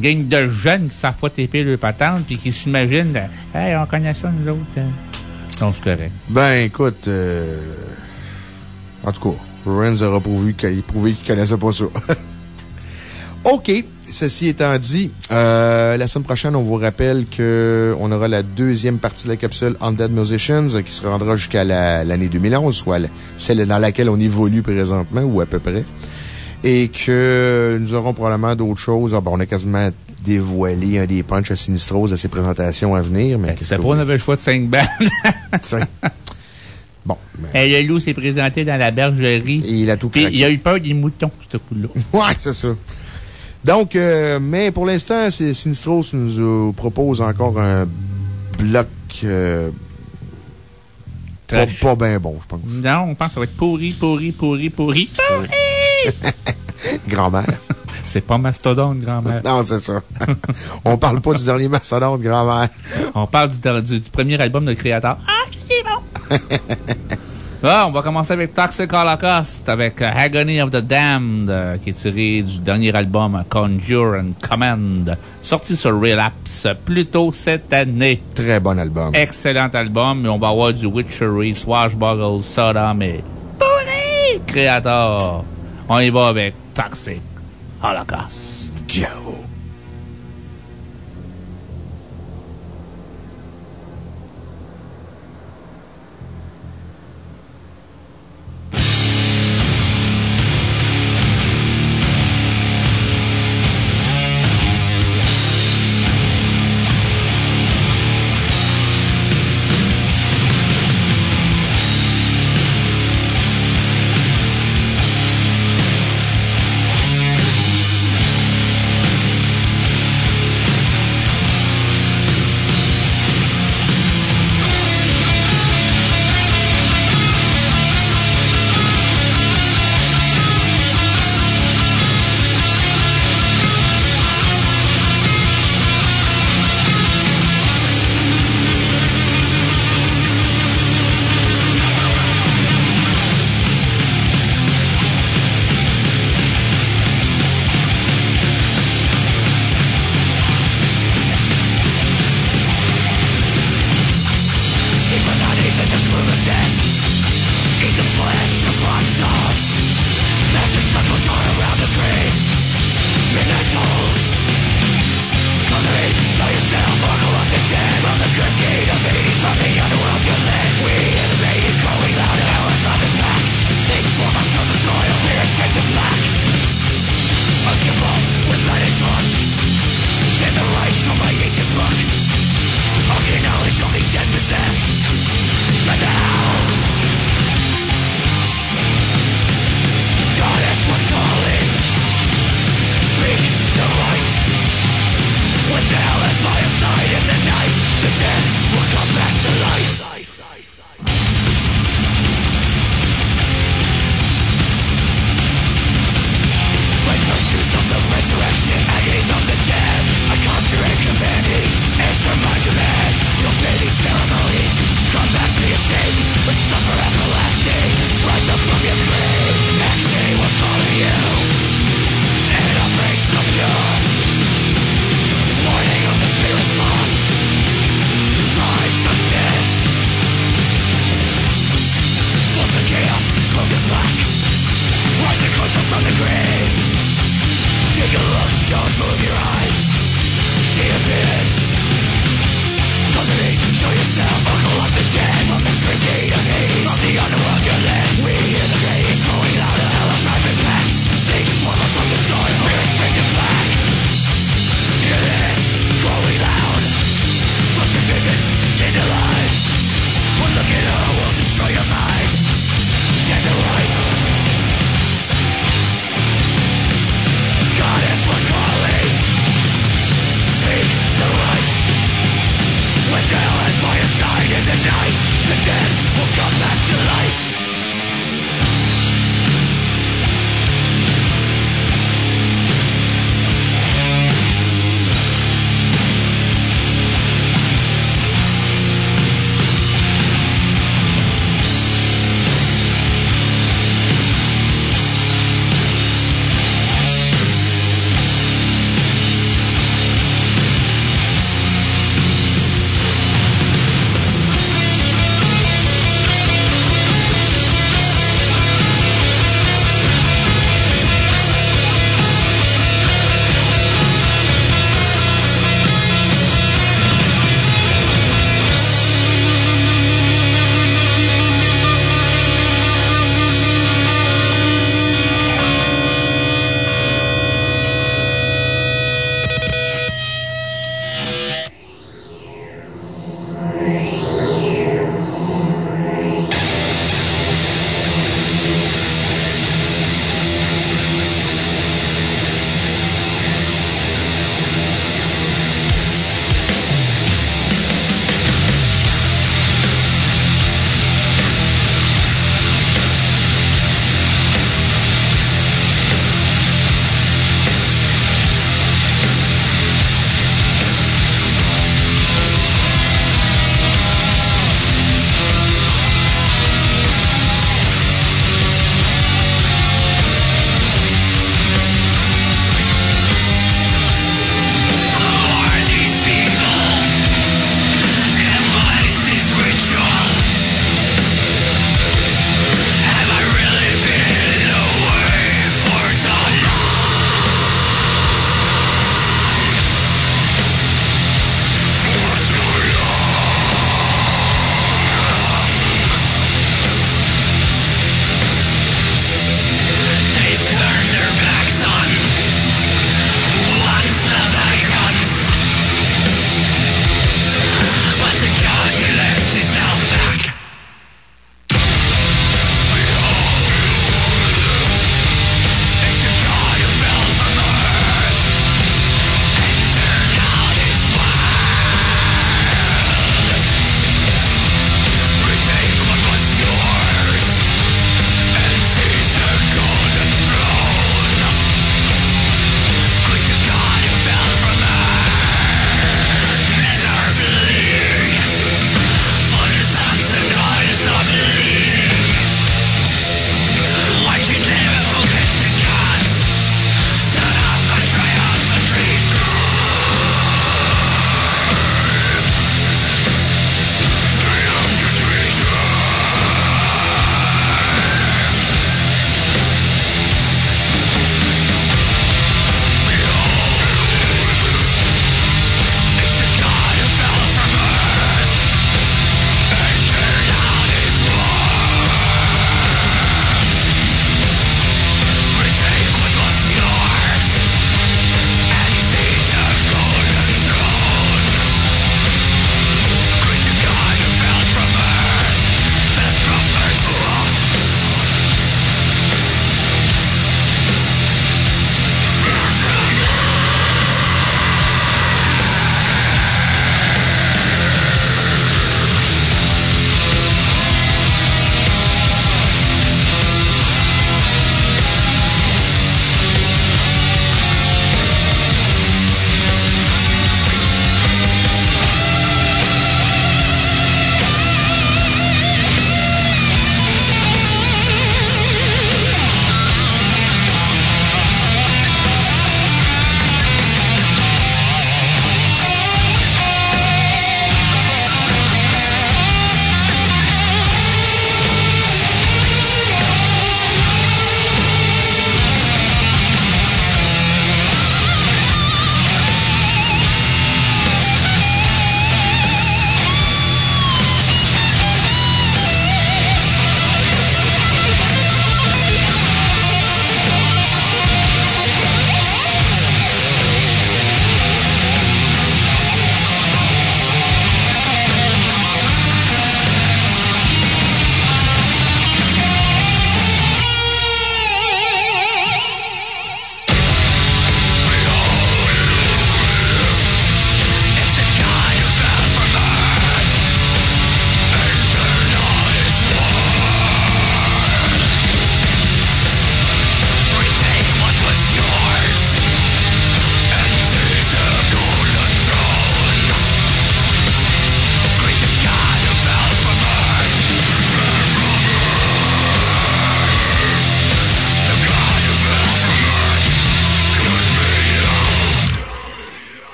Gang de jeunes qui savent pas taper leur patente puis qui s'imaginent, euh, hey, on connaît ça, nous autres. hein. Non, c'est correct. Ben, écoute, euh, en tout cas, Ruins aura prouvé qu'il qu'il connaissait pas ça. OK. Ceci étant dit, euh, la semaine prochaine, on vous rappelle qu'on aura la deuxième partie de la capsule Undead Musicians euh, qui se rendra jusqu'à la- l'année 2011, soit celle dans laquelle on évolue présentement, ou à peu près. Et que nous aurons probablement d'autres choses. Ah, ben, on a quasiment dévoilé un des punchs à Sinistros de ces présentations à venir. Mais C'est pas, on avait le choix de 5 bandes. bon. Et le loup s'est présenté dans la bergerie. Et il a tout craqué. il a eu peur des moutons, ce coup-là. Ouais, c'est ça. Donc, euh, mais pour l'instant, c'est- Sinistros nous euh, propose encore un bloc euh, Pas, bien bon, je pense. Non, on pense que ça va être pourri, pourri, pourri, pourri. Grand-mère. C'est pas Mastodon, grand-mère. Non, c'est ça. On parle pas du dernier mastodonte, grand-mère. On parle du, du- du premier album de Créateur. Ah, c'est bon! Ah, on va commencer avec Toxic Holocaust, avec euh, Agony of the Damned, euh, qui est tiré du dernier album euh, Conjure and Command, sorti sur Relapse plus tôt cette année. Très bon album. Excellent album, et on va avoir du Witchery, Swashbuckle, Sodom et pourri Créateur. On y va avec Toxic Holocaust. Joe.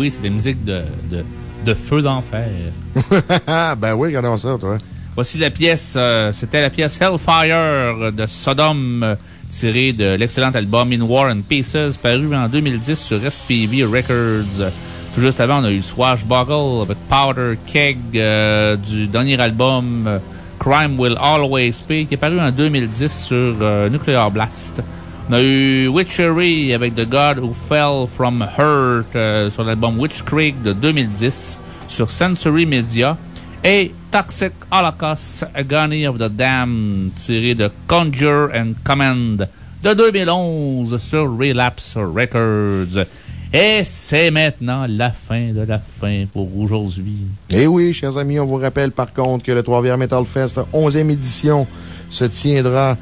Oui, c'est la musique de, de, de feu d'enfer. ben oui, regardons ça, toi. Voici la pièce, euh, c'était la pièce Hellfire de Sodom, euh, tirée de l'excellent album In War and Pieces, paru en 2010 sur SPV Records. Tout juste avant, on a eu Swashbuckle avec Powder Keg euh, du dernier album Crime Will Always Pay, qui est paru en 2010 sur euh, Nuclear Blast. On a eu Witchery avec The God Who Fell From Hurt euh, sur l'album Witch Creek de 2010 sur Sensory Media. Et Toxic Holocaust, Agony of the Damned, tiré de Conjure and Command de 2011 sur Relapse Records. Et c'est maintenant la fin de la fin pour aujourd'hui. Et Eh oui, chers amis, on vous rappelle par contre que le Trois-Rivières Metal Fest 11e édition se tiendra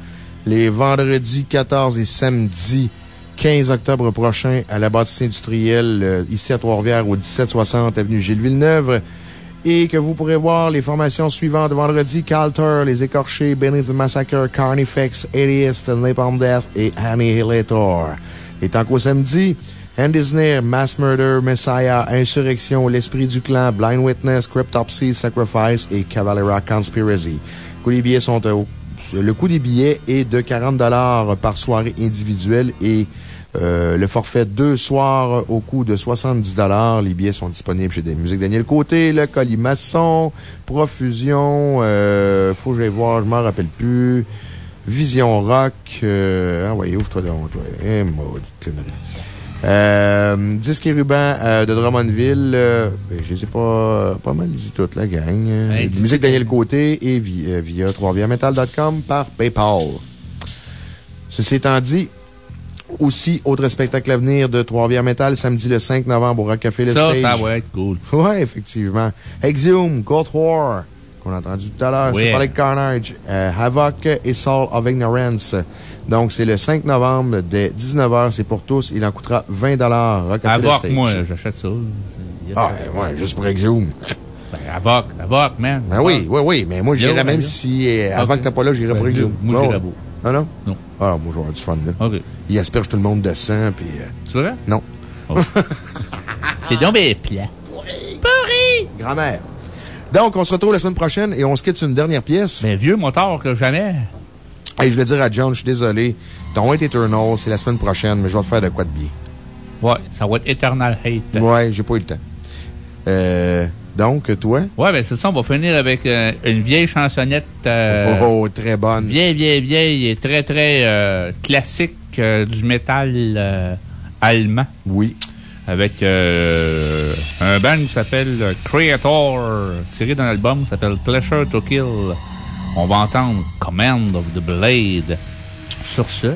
les vendredis 14 et samedi 15 octobre prochain à la bâtisse industrielle euh, ici à Trois-Rivières au 1760 avenue Gilles Villeneuve. Et que vous pourrez voir les formations suivantes vendredi Calter, Les Écorchés, Benny the Massacre, Carnifex, Atheist, Napalm Death et Annihilator. Et tant qu'au samedi, Hand Mass Murder, Messiah, Insurrection, L'Esprit du Clan, Blind Witness, Cryptopsy, Sacrifice et Cavalera Conspiracy. Le coût des billets sont au- le coût des billets est de 40 par soirée individuelle et euh, le forfait deux soirs au coût de 70 Les billets sont disponibles chez des musiques Daniel Côté, le Colimaçon, Profusion, euh, faut que j'aille voir, je m'en rappelle plus. Vision Rock, euh, ah ouais, ouvre-toi donc, toi. Eh, maudite. Euh, Disque et ruban euh, de Drummondville, euh, ben, je les ai pas, pas mal dit toutes, la gang. Hey, dis- musique Daniel Côté et vi- via 3viametal.com par PayPal. Ceci étant dit, aussi, autre spectacle à venir de Trois-Rivières Metal, samedi le 5 novembre au Rock Café Le Ça, Stage. ça va être cool. Ouais, effectivement. Exhume, Goat War, qu'on a entendu tout à l'heure, Oui. c'est Carnage, euh, Havoc et Soul of Ignorance. Donc, c'est le 5 novembre dès 19h. C'est pour tous. Il en coûtera 20 Rock Avoc, moi, j'achète ça. Ah, ouais, juste pour Exhume. Ben, Avoc, Avoc, man. Ben oui, oui, oui, mais moi, j'irais même si, euh, avant que t'es pas là, j'irais pour Ben, Exhume. moi, Ouais, j'irais beau. Ah non? Non. Ah, moi, j'aurais du fun, là. OK. Il asperge tout le monde de sang, puis. euh, C'est vrai? Non. T'es donc bien plat. Grand-mère. Donc, on se retrouve la semaine prochaine et on se quitte sur une dernière pièce. Mais vieux motard que jamais. Hey, je voulais dire à John, je suis désolé. Ton Hate Eternal, c'est la semaine prochaine, mais je vais te faire de quoi de bien. Ouais, ça va être Eternal Hate. Ouais, j'ai pas eu le temps. Euh, donc, toi? Ouais, ben c'est ça, on va finir avec euh, une vieille chansonnette. euh, oh, très bonne. Vieille, vieille, vieille et très, très classique du métal allemand. Oui. Avec un band qui s'appelle Creator, tiré d'un album qui s'appelle Pleasure to Kill. On va entendre Command of the Blade. Sur ce,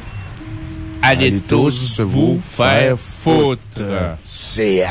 allez, Allez tous vous faire foutre. C'est...